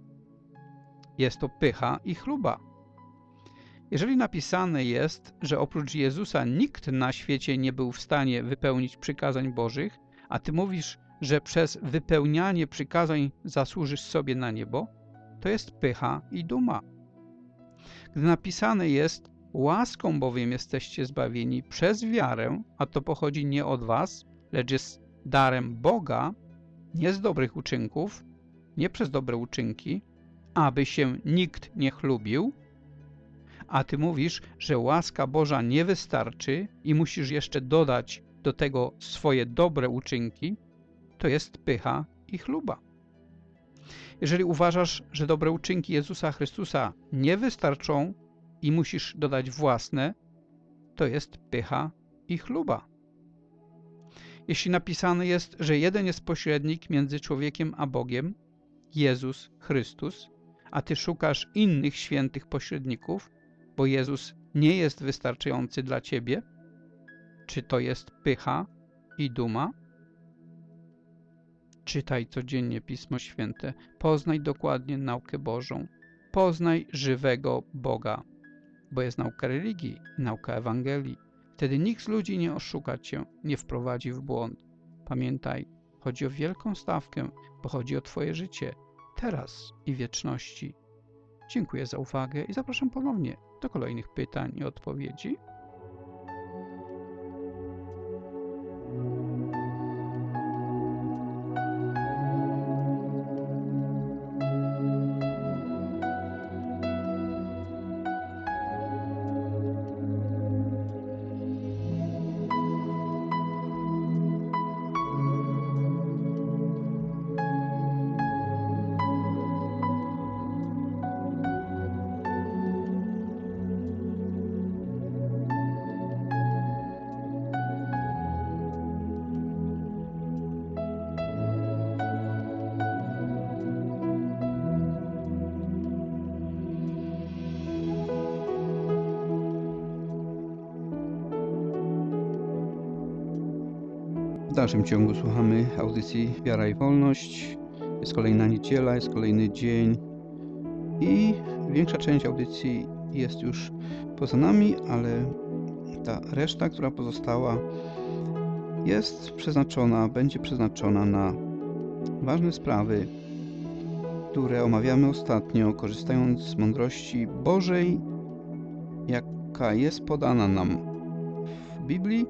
jest to pycha i chluba. Jeżeli napisane jest, że oprócz Jezusa nikt na świecie nie był w stanie wypełnić przykazań Bożych, a ty mówisz, że przez wypełnianie przykazań zasłużysz sobie na niebo, to jest pycha i duma. Gdy napisane jest, łaską bowiem jesteście zbawieni przez wiarę, a to pochodzi nie od was, lecz jest darem Boga, nie z dobrych uczynków, nie przez dobre uczynki, aby się nikt nie chlubił, a ty mówisz, że łaska Boża nie wystarczy i musisz jeszcze dodać do tego swoje dobre uczynki, to jest pycha i chluba. Jeżeli uważasz, że dobre uczynki Jezusa Chrystusa nie wystarczą i musisz dodać własne, to jest pycha i chluba. Jeśli napisane jest, że jeden jest pośrednik między człowiekiem a Bogiem, Jezus Chrystus, a ty szukasz innych świętych pośredników, bo Jezus nie jest wystarczający dla ciebie, czy to jest pycha i duma? Czytaj codziennie Pismo Święte, poznaj dokładnie naukę Bożą, poznaj żywego Boga, bo jest nauka religii nauka Ewangelii. Wtedy nikt z ludzi nie oszuka cię, nie wprowadzi w błąd. Pamiętaj, chodzi o wielką stawkę, bo chodzi o twoje życie, teraz i wieczności. Dziękuję za uwagę i zapraszam ponownie do kolejnych pytań i odpowiedzi. W dalszym ciągu słuchamy audycji Wiara i Wolność. Jest kolejna niedziela, jest kolejny dzień i większa część audycji jest już poza nami, ale ta reszta, która pozostała, jest przeznaczona, będzie przeznaczona na ważne sprawy, które omawiamy ostatnio, korzystając z mądrości Bożej, jaka jest podana nam w Biblii,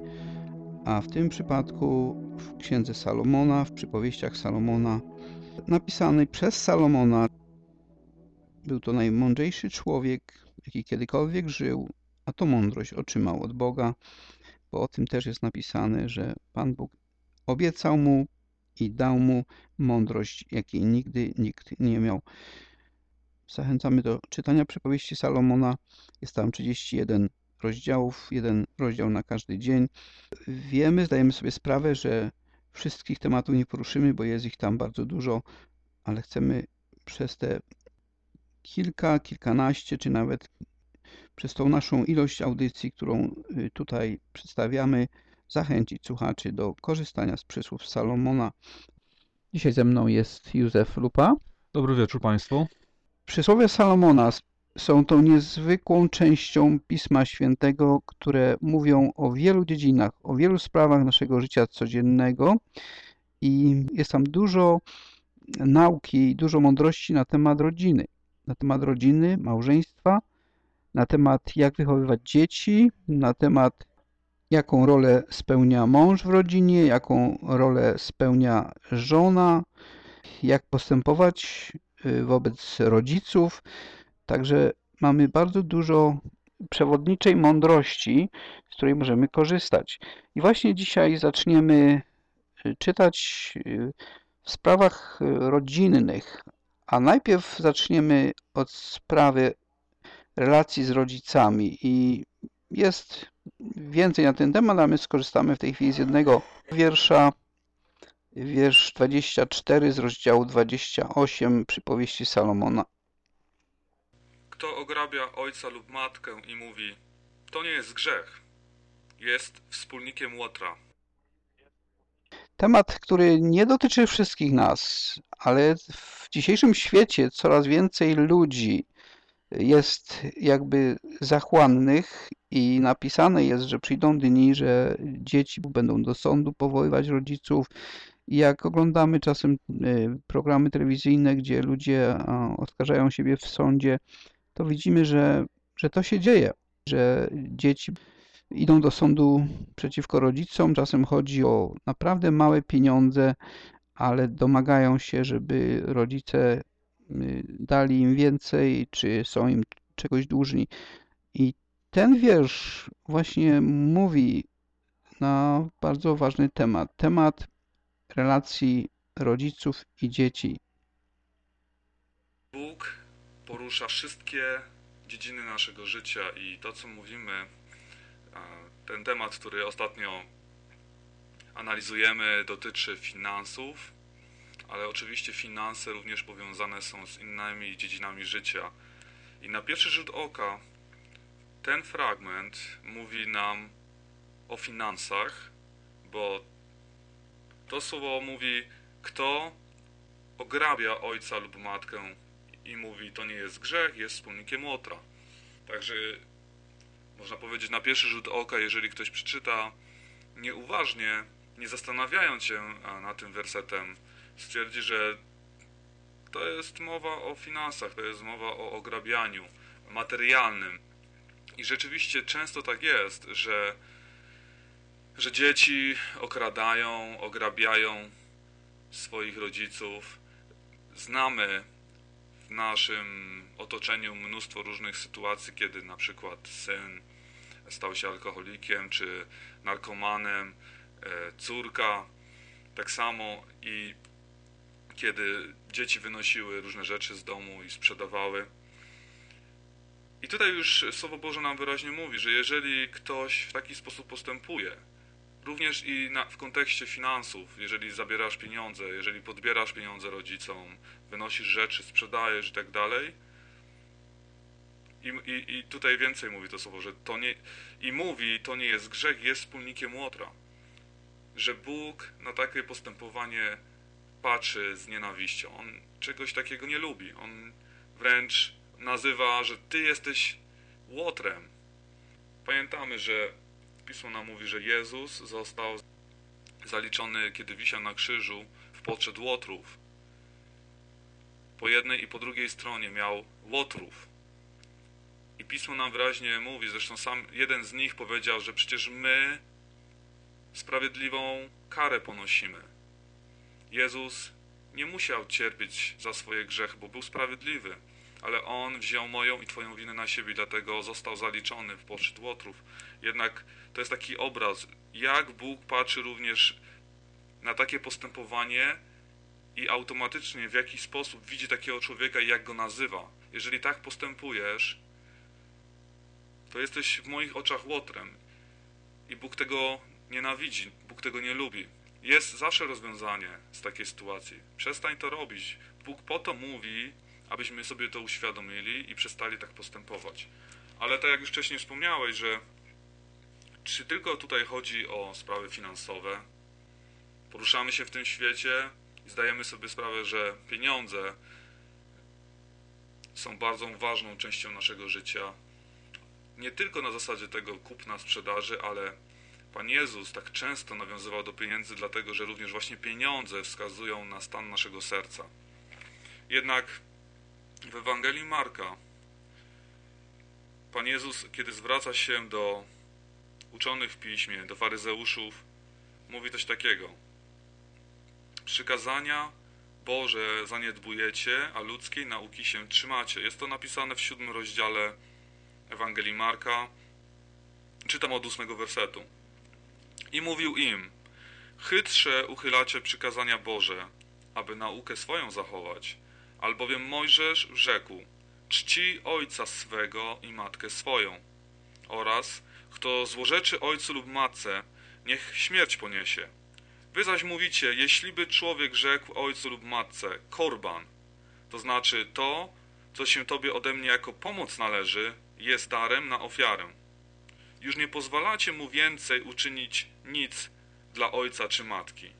a w tym przypadku w księdze Salomona, w przypowieściach Salomona, napisanej przez Salomona. Był to najmądrzejszy człowiek, jaki kiedykolwiek żył, a to mądrość otrzymał od Boga, bo o tym też jest napisane, że Pan Bóg obiecał mu i dał mu mądrość, jakiej nigdy nikt nie miał. Zachęcamy do czytania przypowieści Salomona. Jest tam 31 rozdziałów, jeden rozdział na każdy dzień. Wiemy, zdajemy sobie sprawę, że wszystkich tematów nie poruszymy, bo jest ich tam bardzo dużo, ale chcemy przez te kilka, kilkanaście, czy nawet przez tą naszą ilość audycji, którą y, tutaj przedstawiamy, zachęcić słuchaczy do korzystania z przysłów Salomona. Dzisiaj ze mną jest Józef Lupa. Dobry wieczór Państwu. Przysłowie Salomona są tą niezwykłą częścią Pisma Świętego, które mówią o wielu dziedzinach, o wielu sprawach naszego życia codziennego. I jest tam dużo nauki, dużo mądrości na temat rodziny, na temat rodziny, małżeństwa, na temat jak wychowywać dzieci, na temat jaką rolę spełnia mąż w rodzinie, jaką rolę spełnia żona, jak postępować y, wobec rodziców, Także mamy bardzo dużo przewodniczej mądrości, z której możemy korzystać. I właśnie dzisiaj zaczniemy y, czytać y, w sprawach y, rodzinnych, a najpierw zaczniemy od sprawy relacji z rodzicami i jest więcej na ten temat, a my skorzystamy w tej chwili z jednego wiersza, wiersz 24 z rozdziału 28 przypowieści Salomona. Kto ograbia ojca lub matkę i mówi, to nie jest grzech, jest wspólnikiem łotra. Temat, który nie dotyczy wszystkich nas, ale w dzisiejszym świecie coraz więcej ludzi jest jakby zachłannych i napisane jest, że przyjdą dni, że dzieci będą do sądu powoływać rodziców. Jak oglądamy czasem y, programy telewizyjne, gdzie ludzie oskarżają siebie w sądzie, to widzimy, że, że to się dzieje, że dzieci idą do sądu przeciwko rodzicom. Czasem chodzi o naprawdę małe pieniądze, ale domagają się, żeby rodzice y, dali im więcej, czy są im czegoś dłużni. I ten wiersz właśnie mówi na bardzo ważny temat. Temat relacji rodziców i dzieci. Bóg porusza wszystkie dziedziny naszego życia i to, co mówimy, ten temat, który ostatnio analizujemy, dotyczy finansów, ale oczywiście finanse również powiązane są z innymi dziedzinami życia. I na pierwszy rzut oka ten fragment mówi nam o finansach, bo to słowo mówi, kto ograbia ojca lub matkę i mówi, to nie jest grzech, jest wspólnikiem łotra. Także można powiedzieć na pierwszy rzut oka, jeżeli ktoś przeczyta nieuważnie, nie zastanawiając się nad tym wersetem, stwierdzi, że to jest mowa o finansach, to jest mowa o ograbianiu materialnym. I rzeczywiście często tak jest, że, że dzieci okradają, ograbiają swoich rodziców. Znamy naszym otoczeniu mnóstwo różnych sytuacji, kiedy na przykład syn stał się alkoholikiem czy narkomanem, e, córka tak samo i kiedy dzieci wynosiły różne rzeczy z domu i sprzedawały. I tutaj już Słowo Boże nam wyraźnie mówi, że jeżeli ktoś w taki sposób postępuje, również i na, w kontekście finansów, jeżeli zabierasz pieniądze, jeżeli podbierasz pieniądze rodzicom, wynosisz rzeczy, sprzedajesz i tak dalej, i, i, tutaj więcej mówi to słowo, że to nie. I mówi, to nie jest grzech, jest wspólnikiem łotra. Że Bóg na takie postępowanie patrzy z nienawiścią. On czegoś takiego nie lubi. On wręcz nazywa, że ty jesteś łotrem. Pamiętamy, że Pismo nam mówi, że Jezus został zaliczony, kiedy wisiał na krzyżu, w poczet łotrów. Po jednej i po drugiej stronie miał łotrów. I Pismo nam wyraźnie mówi, zresztą sam jeden z nich powiedział, że przecież my sprawiedliwą karę ponosimy. Jezus nie musiał cierpieć za swoje grzechy, bo był sprawiedliwy, ale On wziął moją i Twoją winę na siebie, dlatego został zaliczony w poczet łotrów. Jednak to jest taki obraz, jak Bóg patrzy również na takie postępowanie i automatycznie w jaki sposób widzi takiego człowieka i jak go nazywa. Jeżeli tak postępujesz, to jesteś w moich oczach łotrem. I Bóg tego nienawidzi, Bóg tego nie lubi. Jest zawsze rozwiązanie z takiej sytuacji. Przestań to robić. Bóg po to mówi, abyśmy sobie to uświadomili i przestali tak postępować. Ale tak jak już wcześniej wspomniałeś, że czy tylko tutaj chodzi o sprawy finansowe? Poruszamy się w tym świecie i zdajemy sobie sprawę, że pieniądze są bardzo ważną częścią naszego życia, nie tylko na zasadzie tego kupna sprzedaży, ale Pan Jezus tak często nawiązywał do pieniędzy, dlatego że również właśnie pieniądze wskazują na stan naszego serca. Jednak w Ewangelii Marka Pan Jezus, kiedy zwraca się do uczonych w piśmie, do faryzeuszów, mówi coś takiego. Przykazania Boże zaniedbujecie, a ludzkiej nauki się trzymacie. Jest to napisane w siódmym rozdziale Ewangelii Marka. Czytam od ósmego wersetu. I mówił im, chytrze uchylacie przykazania Boże, aby naukę swoją zachować, albowiem Mojżesz rzekł, czci ojca swego i matkę swoją, oraz kto złorzeczy ojcu lub matce, niech śmierć poniesie. Wy zaś mówicie, jeśli by człowiek rzekł ojcu lub matce, korban, to znaczy to, co się tobie ode mnie jako pomoc należy, jest darem na ofiarę. Już nie pozwalacie mu więcej uczynić nic dla ojca czy matki.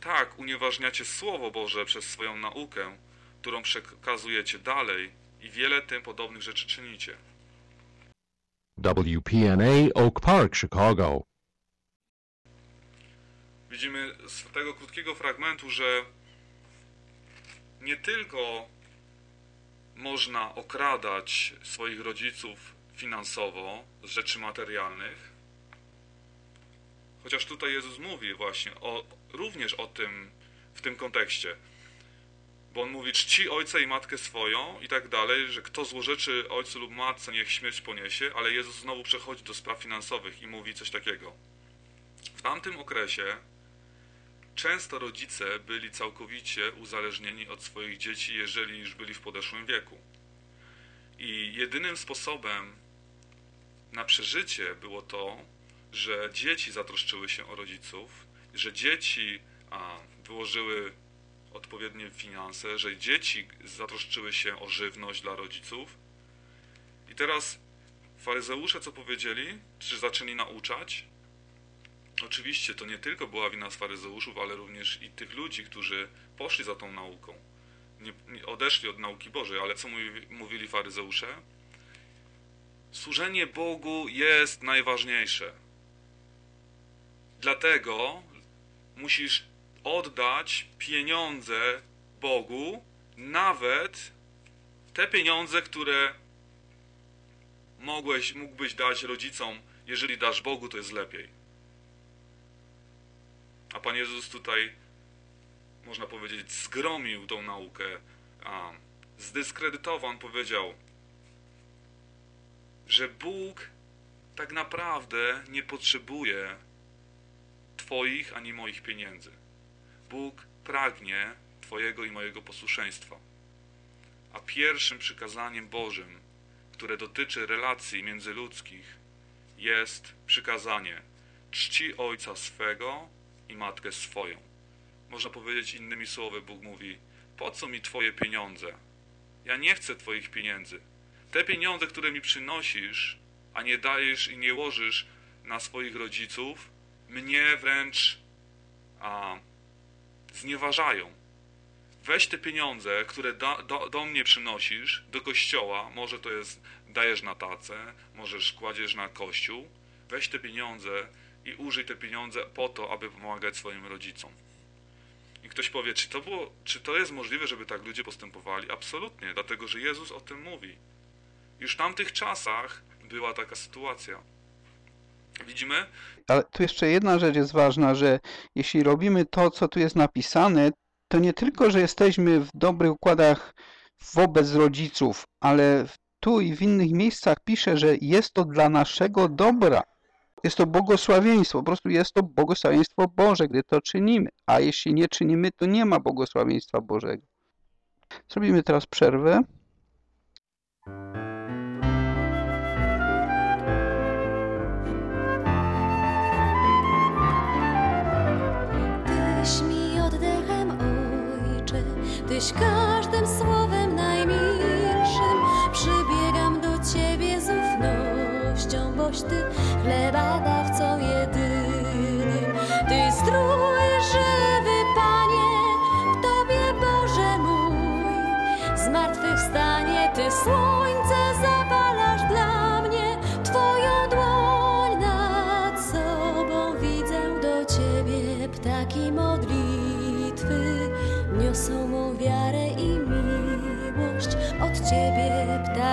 Tak unieważniacie Słowo Boże przez swoją naukę, którą przekazujecie dalej i wiele tym podobnych rzeczy czynicie. WPNA Oak Park, Chicago. Widzimy z tego krótkiego fragmentu, że nie tylko można okradać swoich rodziców finansowo z rzeczy materialnych, chociaż tutaj Jezus mówi właśnie o, również o tym w tym kontekście. Bo on mówi, czci ojca i matkę swoją i tak dalej, że kto złorzeczy ojcu lub matce, niech śmierć poniesie, ale Jezus znowu przechodzi do spraw finansowych i mówi coś takiego. W tamtym okresie często rodzice byli całkowicie uzależnieni od swoich dzieci, jeżeli już byli w podeszłym wieku. I jedynym sposobem na przeżycie było to, że dzieci zatroszczyły się o rodziców, że dzieci a, wyłożyły odpowiednie finanse, że dzieci zatroszczyły się o żywność dla rodziców. I teraz faryzeusze co powiedzieli? Czy zaczęli nauczać? Oczywiście to nie tylko była wina z faryzeuszów, ale również i tych ludzi, którzy poszli za tą nauką. Nie, nie odeszli od nauki Bożej, ale co mówi, mówili faryzeusze? Służenie Bogu jest najważniejsze. Dlatego musisz oddać pieniądze Bogu, nawet te pieniądze, które mogłeś, mógłbyś dać rodzicom, jeżeli dasz Bogu, to jest lepiej. A Pan Jezus tutaj, można powiedzieć, zgromił tą naukę, a zdyskredytował, on powiedział, że Bóg tak naprawdę nie potrzebuje Twoich ani moich pieniędzy. Bóg pragnie Twojego i mojego posłuszeństwa. A pierwszym przykazaniem Bożym, które dotyczy relacji międzyludzkich, jest przykazanie czci ojca swego i matkę swoją. Można powiedzieć innymi słowy, Bóg mówi: Po co mi Twoje pieniądze? Ja nie chcę Twoich pieniędzy. Te pieniądze, które mi przynosisz, a nie dajesz i nie łożysz na swoich rodziców, mnie wręcz a, znieważają. Weź te pieniądze, które do, do, do, mnie przynosisz, do kościoła, może to jest dajesz na tacę, możesz kładziesz na kościół, weź te pieniądze i użyj te pieniądze po to, aby pomagać swoim rodzicom. I ktoś powie, czy to, było, czy to jest możliwe, żeby tak ludzie postępowali? Absolutnie, dlatego że Jezus o tym mówi. Już w tamtych czasach była taka sytuacja. Widzimy? Ale tu jeszcze jedna rzecz jest ważna, że jeśli robimy to, co tu jest napisane, to nie tylko, że jesteśmy w dobrych układach wobec rodziców, ale tu i w innych miejscach pisze, że jest to dla naszego dobra. Jest to błogosławieństwo, po prostu jest to błogosławieństwo Boże, gdy to czynimy. A jeśli nie czynimy, to nie ma błogosławieństwa Bożego. Zrobimy teraz przerwę. Tyś każdym słowem najmilszym. Przybiegam do Ciebie z ufnością, boś Ty chleba dawcą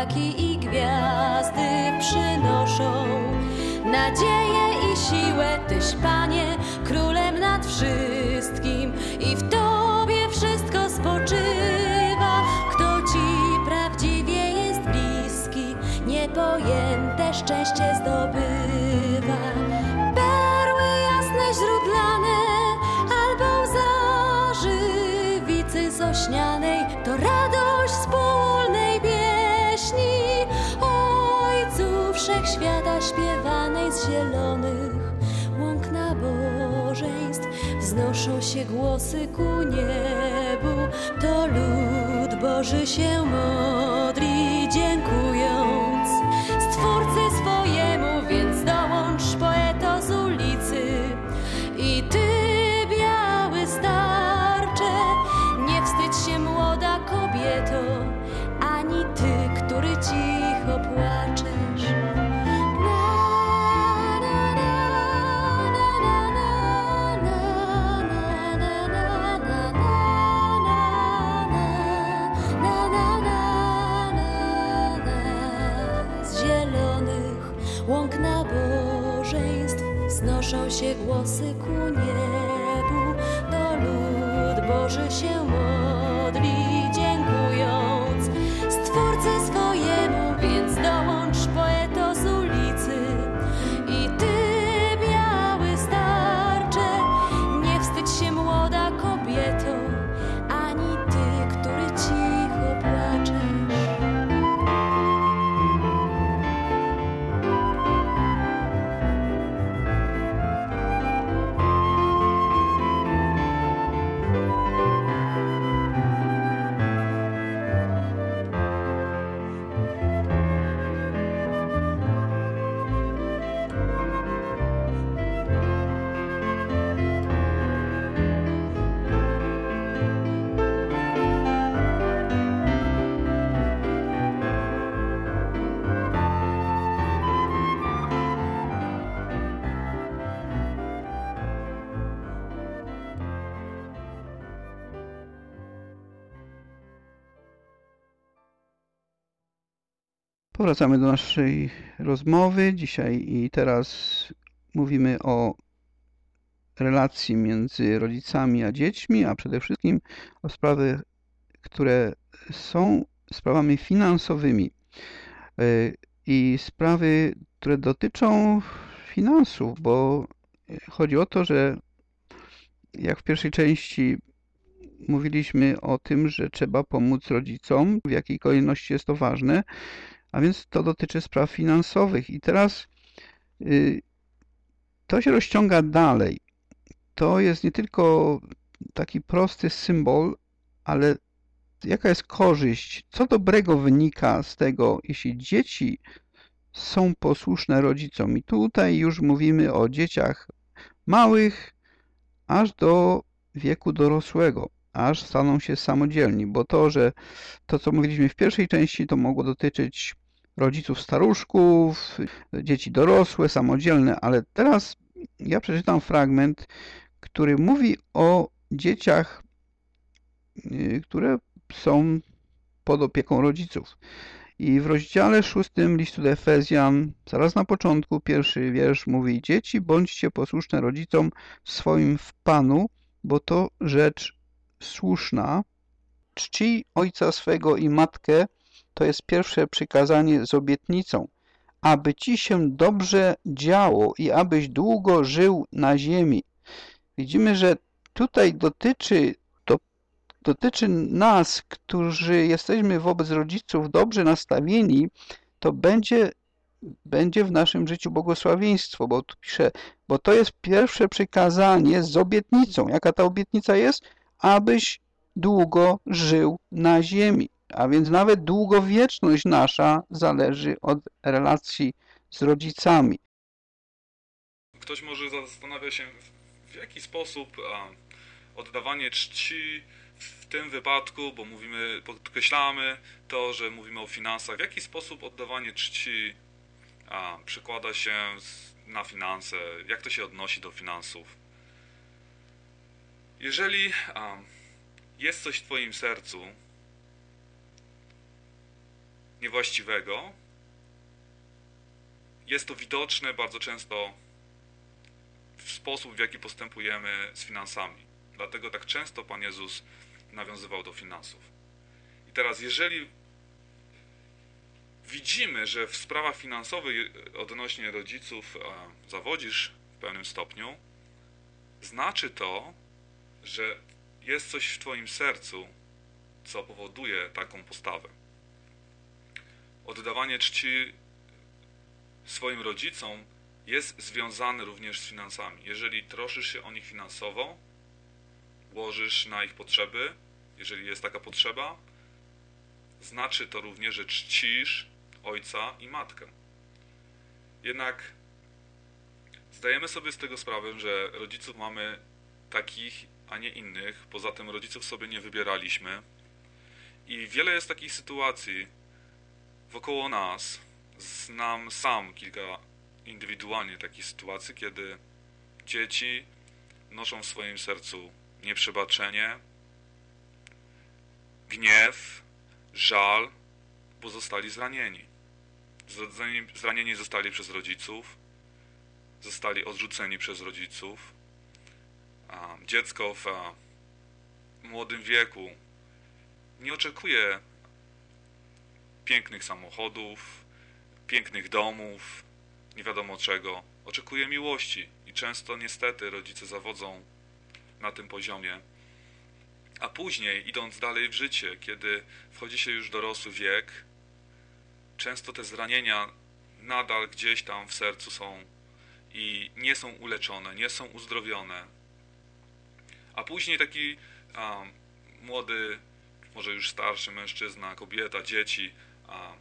ptaki i gwiazdy przynoszą nadzieję i siłę. Tyś Panie królem nad wszystkim i w Tobie wszystko spoczywa. Kto Ci prawdziwie jest bliski niepojęte szczęście zdobywa. Perły jasne źródlane albo łza żywicy zośnianej śpiewanej z zielonych łąk nabożeństw. Wznoszą się głosy ku niebu. To lud Boży się modli się głosy Powracamy do naszej rozmowy. Dzisiaj i teraz mówimy o relacji między rodzicami a dziećmi, a przede wszystkim o sprawy, które są sprawami finansowymi y, i sprawy, które dotyczą finansów, bo chodzi o to, że jak w pierwszej części mówiliśmy o tym, że trzeba pomóc rodzicom, w jakiej kolejności jest to ważne, a więc to dotyczy spraw finansowych. I teraz y, to się rozciąga dalej. To jest nie tylko taki prosty symbol, ale jaka jest korzyść, co dobrego wynika z tego, jeśli dzieci są posłuszne rodzicom. I tutaj już mówimy o dzieciach małych, aż do wieku dorosłego, aż staną się samodzielni, bo to, że to, co mówiliśmy w pierwszej części, to mogło dotyczyć rodziców staruszków, dzieci dorosłe, samodzielne, ale teraz ja przeczytam fragment, który mówi o dzieciach, y, które są pod opieką rodziców. I w rozdziale szóstym listu do Efezjan, zaraz na początku, pierwszy wiersz mówi Dzieci, bądźcie posłuszne rodzicom swoim w Panu, bo to rzecz słuszna. Czci ojca swego i matkę, to jest pierwsze przykazanie z obietnicą, aby ci się dobrze działo i abyś długo żył na ziemi. Widzimy, że tutaj dotyczy, to, dotyczy nas, którzy jesteśmy wobec rodziców dobrze nastawieni, to będzie, będzie w naszym życiu błogosławieństwo, bo tu pisze, bo to jest pierwsze przykazanie z obietnicą. Jaka ta obietnica jest? Abyś długo żył na ziemi. A więc nawet długowieczność nasza zależy od relacji z rodzicami. Ktoś może zastanawia się, w jaki sposób oddawanie czci w tym wypadku, bo mówimy, podkreślamy to, że mówimy o finansach, w jaki sposób oddawanie czci przekłada się na finanse, jak to się odnosi do finansów. Jeżeli jest coś w Twoim sercu, niewłaściwego. Jest to widoczne bardzo często w sposób, w jaki postępujemy z finansami. Dlatego tak często Pan Jezus nawiązywał do finansów. I teraz, jeżeli widzimy, że w sprawach finansowych odnośnie rodziców zawodzisz w pewnym stopniu, znaczy to, że jest coś w Twoim sercu, co powoduje taką postawę oddawanie czci swoim rodzicom jest związane również z finansami. Jeżeli troszysz się o nich finansowo, łożysz na ich potrzeby, jeżeli jest taka potrzeba, znaczy to również, że czcisz ojca i matkę. Jednak zdajemy sobie z tego sprawę, że rodziców mamy takich, a nie innych. Poza tym rodziców sobie nie wybieraliśmy. I wiele jest takich sytuacji, wokoło nas znam sam kilka indywidualnie takich sytuacji, kiedy dzieci noszą w swoim sercu nieprzebaczenie, gniew, żal, bo zostali zranieni. Zranieni zostali przez rodziców, zostali odrzuceni przez rodziców. Dziecko w młodym wieku nie oczekuje pięknych samochodów, pięknych domów, nie wiadomo czego. Oczekuje miłości i często niestety rodzice zawodzą na tym poziomie. A później, idąc dalej w życie, kiedy wchodzi się już dorosły wiek, często te zranienia nadal gdzieś tam w sercu są i nie są uleczone, nie są uzdrowione. A później taki a, młody, może już starszy mężczyzna, kobieta, dzieci, a,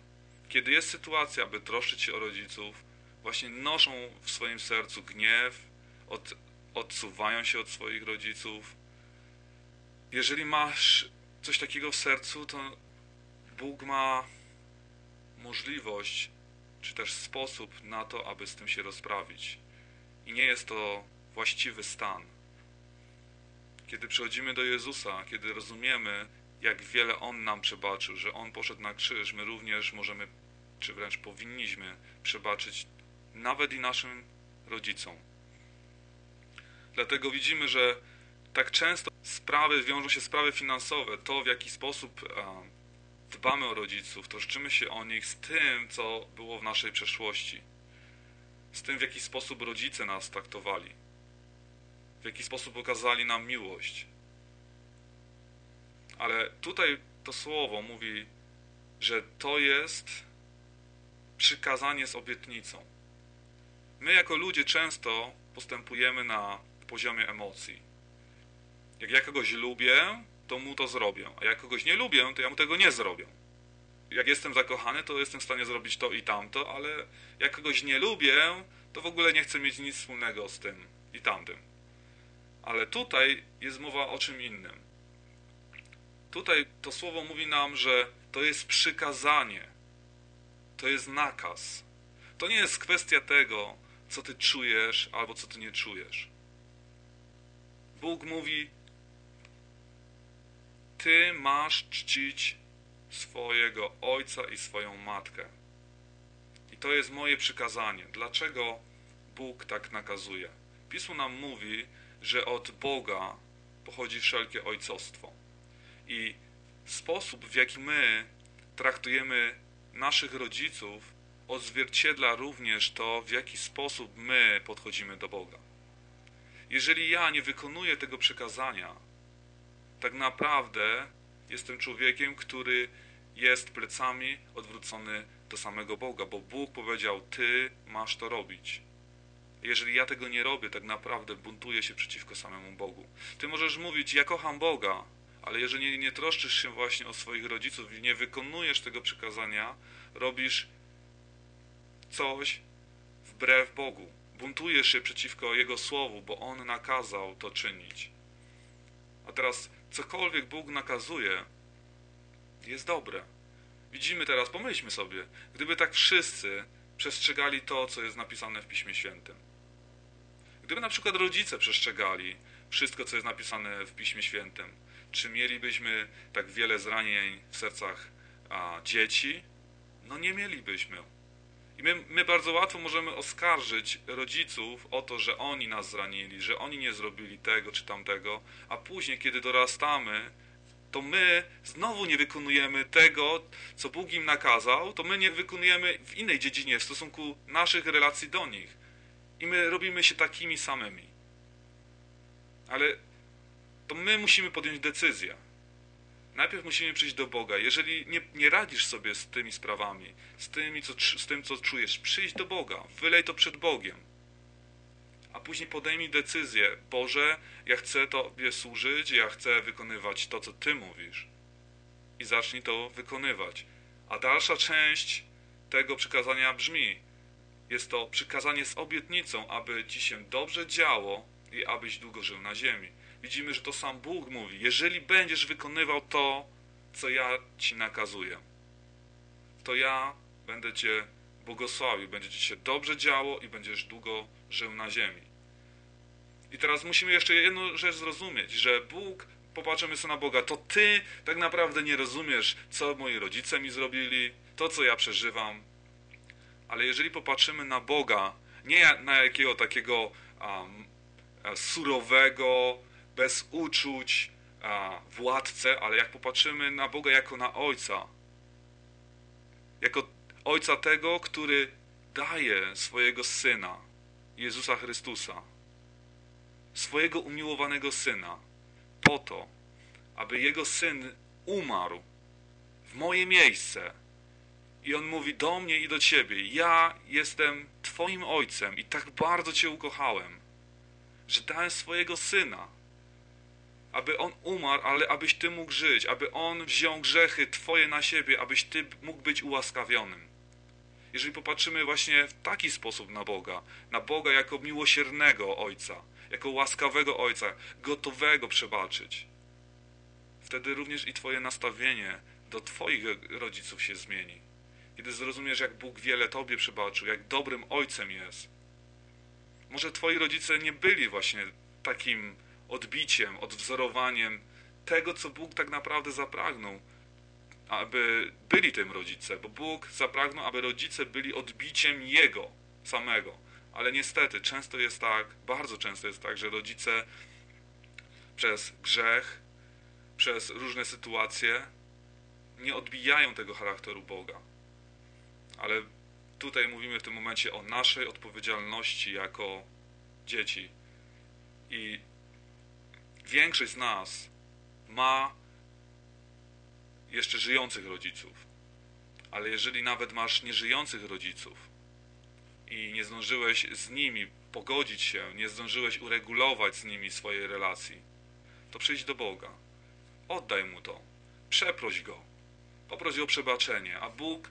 kiedy jest sytuacja, by troszczyć się o rodziców, właśnie noszą w swoim sercu gniew, od, odsuwają się od swoich rodziców. Jeżeli masz coś takiego w sercu, to Bóg ma możliwość, czy też sposób na to, aby z tym się rozprawić. I nie jest to właściwy stan. Kiedy przychodzimy do Jezusa, kiedy rozumiemy, jak wiele On nam przebaczył, że On poszedł na krzyż, my również możemy, czy wręcz powinniśmy przebaczyć nawet i naszym rodzicom. Dlatego widzimy, że tak często sprawy wiążą się sprawy finansowe, to w jaki sposób dbamy o rodziców, troszczymy się o nich z tym, co było w naszej przeszłości, z tym, w jaki sposób rodzice nas traktowali, w jaki sposób okazali nam miłość. Ale tutaj to słowo mówi, że to jest przykazanie z obietnicą. My, jako ludzie, często postępujemy na poziomie emocji. Jak ja kogoś lubię, to mu to zrobię, a jak kogoś nie lubię, to ja mu tego nie zrobię. Jak jestem zakochany, to jestem w stanie zrobić to i tamto, ale jak kogoś nie lubię, to w ogóle nie chcę mieć nic wspólnego z tym i tamtym. Ale tutaj jest mowa o czym innym. Tutaj to słowo mówi nam, że to jest przykazanie, to jest nakaz. To nie jest kwestia tego, co ty czujesz albo co ty nie czujesz. Bóg mówi: Ty masz czcić swojego ojca i swoją matkę. I to jest moje przykazanie. Dlaczego Bóg tak nakazuje? Pismo nam mówi, że od Boga pochodzi wszelkie ojcostwo. I sposób, w jaki my traktujemy naszych rodziców, odzwierciedla również to, w jaki sposób my podchodzimy do Boga. Jeżeli ja nie wykonuję tego przekazania, tak naprawdę jestem człowiekiem, który jest plecami odwrócony do samego Boga, bo Bóg powiedział: Ty masz to robić. Jeżeli ja tego nie robię, tak naprawdę buntuję się przeciwko samemu Bogu. Ty możesz mówić: Ja kocham Boga, ale jeżeli nie troszczysz się właśnie o swoich rodziców i nie wykonujesz tego przykazania, robisz coś wbrew Bogu. Buntujesz się przeciwko Jego słowu, bo On nakazał to czynić. A teraz cokolwiek Bóg nakazuje, jest dobre. Widzimy teraz, pomyślmy sobie, gdyby tak wszyscy przestrzegali to, co jest napisane w Piśmie Świętym. Gdyby na przykład rodzice przestrzegali wszystko, co jest napisane w Piśmie Świętym, czy mielibyśmy tak wiele zranień w sercach a, dzieci? No nie mielibyśmy. I my, my bardzo łatwo możemy oskarżyć rodziców o to, że oni nas zranili, że oni nie zrobili tego czy tamtego, a później, kiedy dorastamy, to my znowu nie wykonujemy tego, co Bóg im nakazał, to my nie wykonujemy w innej dziedzinie w stosunku naszych relacji do nich. I my robimy się takimi samymi. Ale to my musimy podjąć decyzję. Najpierw musimy przyjść do Boga. Jeżeli nie, nie radzisz sobie z tymi sprawami, z, tymi, co, z tym, co czujesz, przyjdź do Boga, wylej to przed Bogiem. A później podejmij decyzję: Boże, ja chcę Tobie służyć, ja chcę wykonywać to, co Ty mówisz. I zacznij to wykonywać. A dalsza część tego przykazania brzmi: Jest to przykazanie z obietnicą, aby Ci się dobrze działo i abyś długo żył na ziemi widzimy, że to sam Bóg mówi: Jeżeli będziesz wykonywał to, co ja ci nakazuję, to ja będę cię błogosławił, będzie ci się dobrze działo i będziesz długo żył na ziemi. I teraz musimy jeszcze jedną rzecz zrozumieć, że Bóg, popatrzymy sobie na Boga, to ty tak naprawdę nie rozumiesz, co moi rodzice mi zrobili, to, co ja przeżywam. Ale jeżeli popatrzymy na Boga, Nie na jakiego takiego um, surowego, bez uczuć a, władcę, ale jak popatrzymy na Boga jako na Ojca, jako Ojca tego, który daje swojego Syna, Jezusa Chrystusa, swojego umiłowanego Syna, po to, aby Jego Syn umarł w moje miejsce. I On mówi do mnie i do Ciebie, ja jestem Twoim Ojcem i tak bardzo Cię ukochałem, że dałem swojego Syna, aby On umarł, ale abyś Ty mógł żyć, aby On wziął grzechy Twoje na siebie, abyś Ty mógł być ułaskawionym. Jeżeli popatrzymy właśnie w taki sposób na Boga, na Boga jako miłosiernego Ojca, jako łaskawego Ojca, gotowego przebaczyć, wtedy również i Twoje nastawienie do Twoich rodziców się zmieni. Kiedy zrozumiesz, jak Bóg wiele Tobie przebaczył, jak dobrym Ojcem jest. Może Twoi rodzice nie byli właśnie takim odbiciem, odwzorowaniem tego, co Bóg tak naprawdę zapragnął, aby byli tym rodzice, bo Bóg zapragnął, aby rodzice byli odbiciem Jego samego. Ale niestety, często jest tak, bardzo często jest tak, że rodzice przez grzech, przez różne sytuacje nie odbijają tego charakteru Boga. Ale tutaj mówimy w tym momencie o naszej odpowiedzialności jako dzieci. I większość z nas ma jeszcze żyjących rodziców. Ale jeżeli nawet masz nieżyjących rodziców i nie zdążyłeś z nimi pogodzić się, nie zdążyłeś uregulować z nimi swojej relacji, to przyjdź do Boga. Oddaj mu to. Przeproś go. Poproś o przebaczenie, a Bóg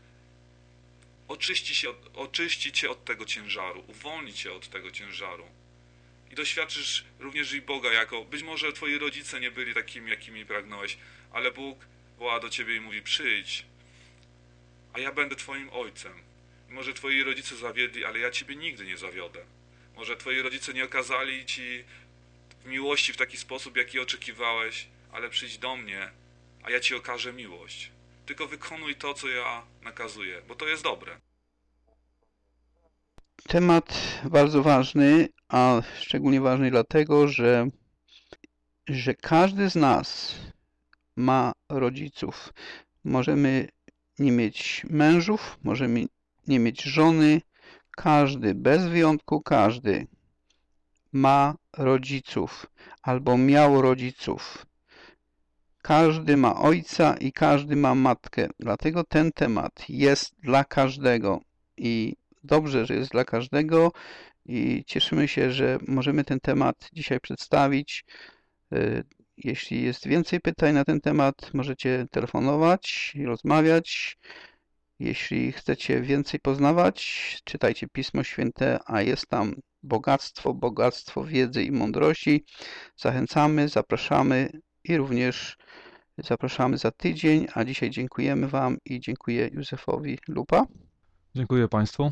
oczyści, się, oczyści cię od tego ciężaru, uwolni cię od tego ciężaru. I doświadczysz również i Boga jako, być może twoi rodzice nie byli takimi, jakimi pragnąłeś, ale Bóg woła do ciebie i mówi: Przyjdź, a ja będę twoim ojcem. Może twoi rodzice zawiedli, ale ja ciebie nigdy nie zawiodę. Może twoi rodzice nie okazali ci miłości w taki sposób, jaki oczekiwałeś, ale przyjdź do mnie, a ja ci okażę miłość. Tylko wykonuj to, co ja nakazuję, bo to jest dobre. Temat bardzo ważny, a szczególnie ważny dlatego, że, że każdy z nas ma rodziców. Możemy nie mieć mężów, możemy nie mieć żony. Każdy, bez wyjątku każdy ma rodziców albo miał rodziców. Każdy ma ojca i każdy ma matkę. Dlatego ten temat jest dla każdego i dobrze, że jest dla każdego i cieszymy się, że możemy ten temat dzisiaj przedstawić. Y, jeśli jest więcej pytań na ten temat, możecie telefonować i rozmawiać. Jeśli chcecie więcej poznawać, czytajcie Pismo Święte, a jest tam bogactwo, bogactwo wiedzy i mądrości. Zachęcamy, zapraszamy i również zapraszamy za tydzień, a dzisiaj dziękujemy Wam i dziękuję Józefowi Lupa. Dziękuję Państwu.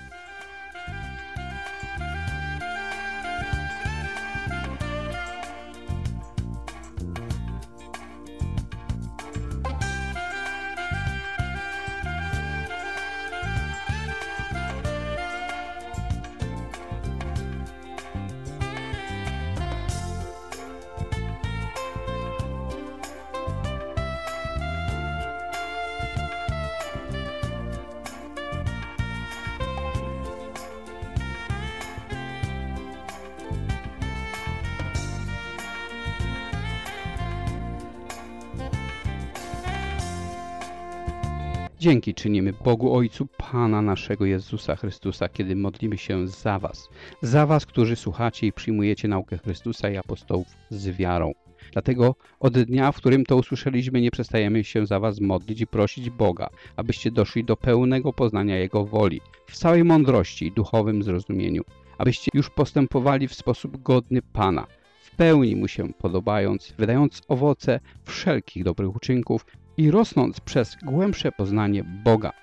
Dzięki czynimy Bogu Ojcu Pana naszego Jezusa Chrystusa, kiedy modlimy się za Was. Za Was, którzy słuchacie i przyjmujecie naukę Chrystusa i apostołów z wiarą. Dlatego od dnia, w którym to usłyszeliśmy, nie przestajemy się za Was modlić i prosić Boga, abyście doszli do pełnego poznania Jego woli, w całej mądrości i duchowym zrozumieniu, abyście już postępowali w sposób godny Pana, w pełni Mu się podobając, wydając owoce wszelkich dobrych uczynków i rosnąc przez głębsze poznanie Boga.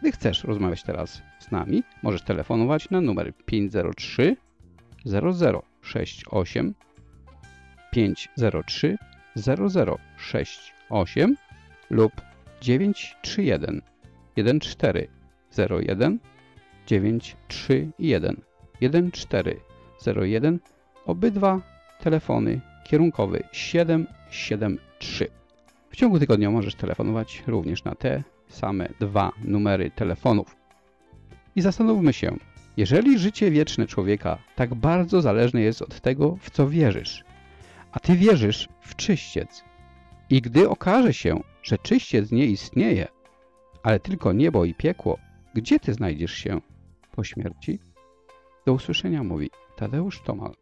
Gdy chcesz rozmawiać teraz z nami, możesz telefonować na numer 503 0068 503 0068 lub 931 1401 931 1401 obydwa telefony kierunkowy 773. W ciągu tygodnia możesz telefonować również na te same dwa numery telefonów. I zastanówmy się, jeżeli życie wieczne człowieka tak bardzo zależne jest od tego, w co wierzysz, a ty wierzysz w czyściec, i gdy okaże się, że czyściec nie istnieje, ale tylko niebo i piekło, gdzie ty znajdziesz się po śmierci? Do usłyszenia mówi Tadeusz Tomal.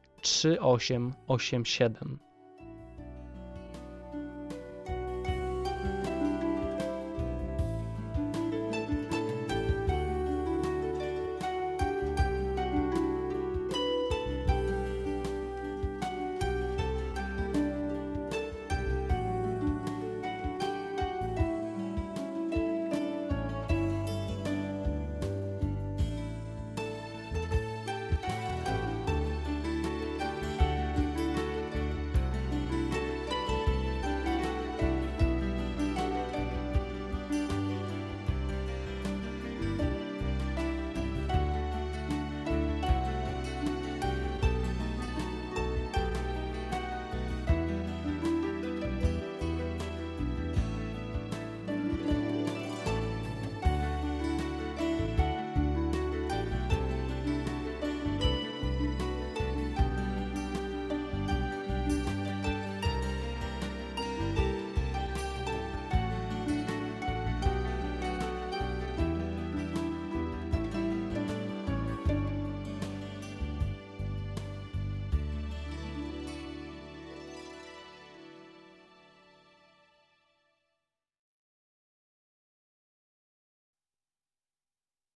3887.